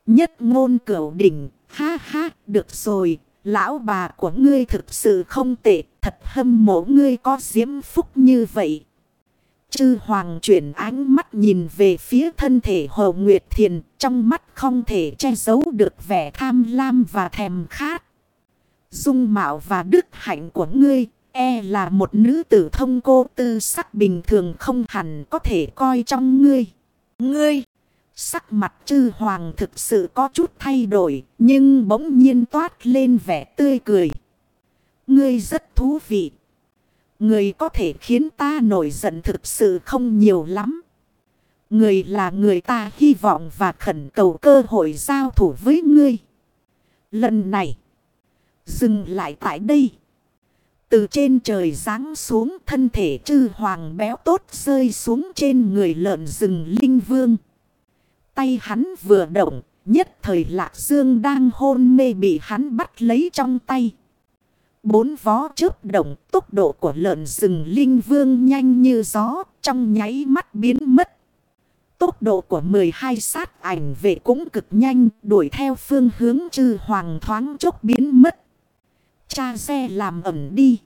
Nhất ngôn cửu đỉnh, ha ha, được rồi, lão bà của ngươi thực sự không tệ, thật hâm mộ ngươi có diễm phúc như vậy. Chư hoàng chuyển ánh mắt nhìn về phía thân thể Hồ Nguyệt Thiền, trong mắt không thể che giấu được vẻ tham lam và thèm khát. Dung mạo và đức hạnh của ngươi, e là một nữ tử thông cô tư sắc bình thường không hẳn có thể coi trong ngươi. Ngươi, sắc mặt chư hoàng thực sự có chút thay đổi, nhưng bỗng nhiên toát lên vẻ tươi cười. Ngươi rất thú vị. Người có thể khiến ta nổi giận thực sự không nhiều lắm. Người là người ta hy vọng và khẩn cầu cơ hội giao thủ với ngươi. Lần này, dừng lại tại đây. Từ trên trời giáng xuống thân thể chư hoàng béo tốt rơi xuống trên người lợn rừng linh vương. Tay hắn vừa động, nhất thời lạc dương đang hôn mê bị hắn bắt lấy trong tay. Bốn vó chớp động tốc độ của lợn rừng linh vương nhanh như gió, trong nháy mắt biến mất. Tốc độ của 12 sát ảnh vệ cũng cực nhanh, đuổi theo phương hướng chư hoàng thoáng chốc biến mất. Cha xe làm ẩm đi.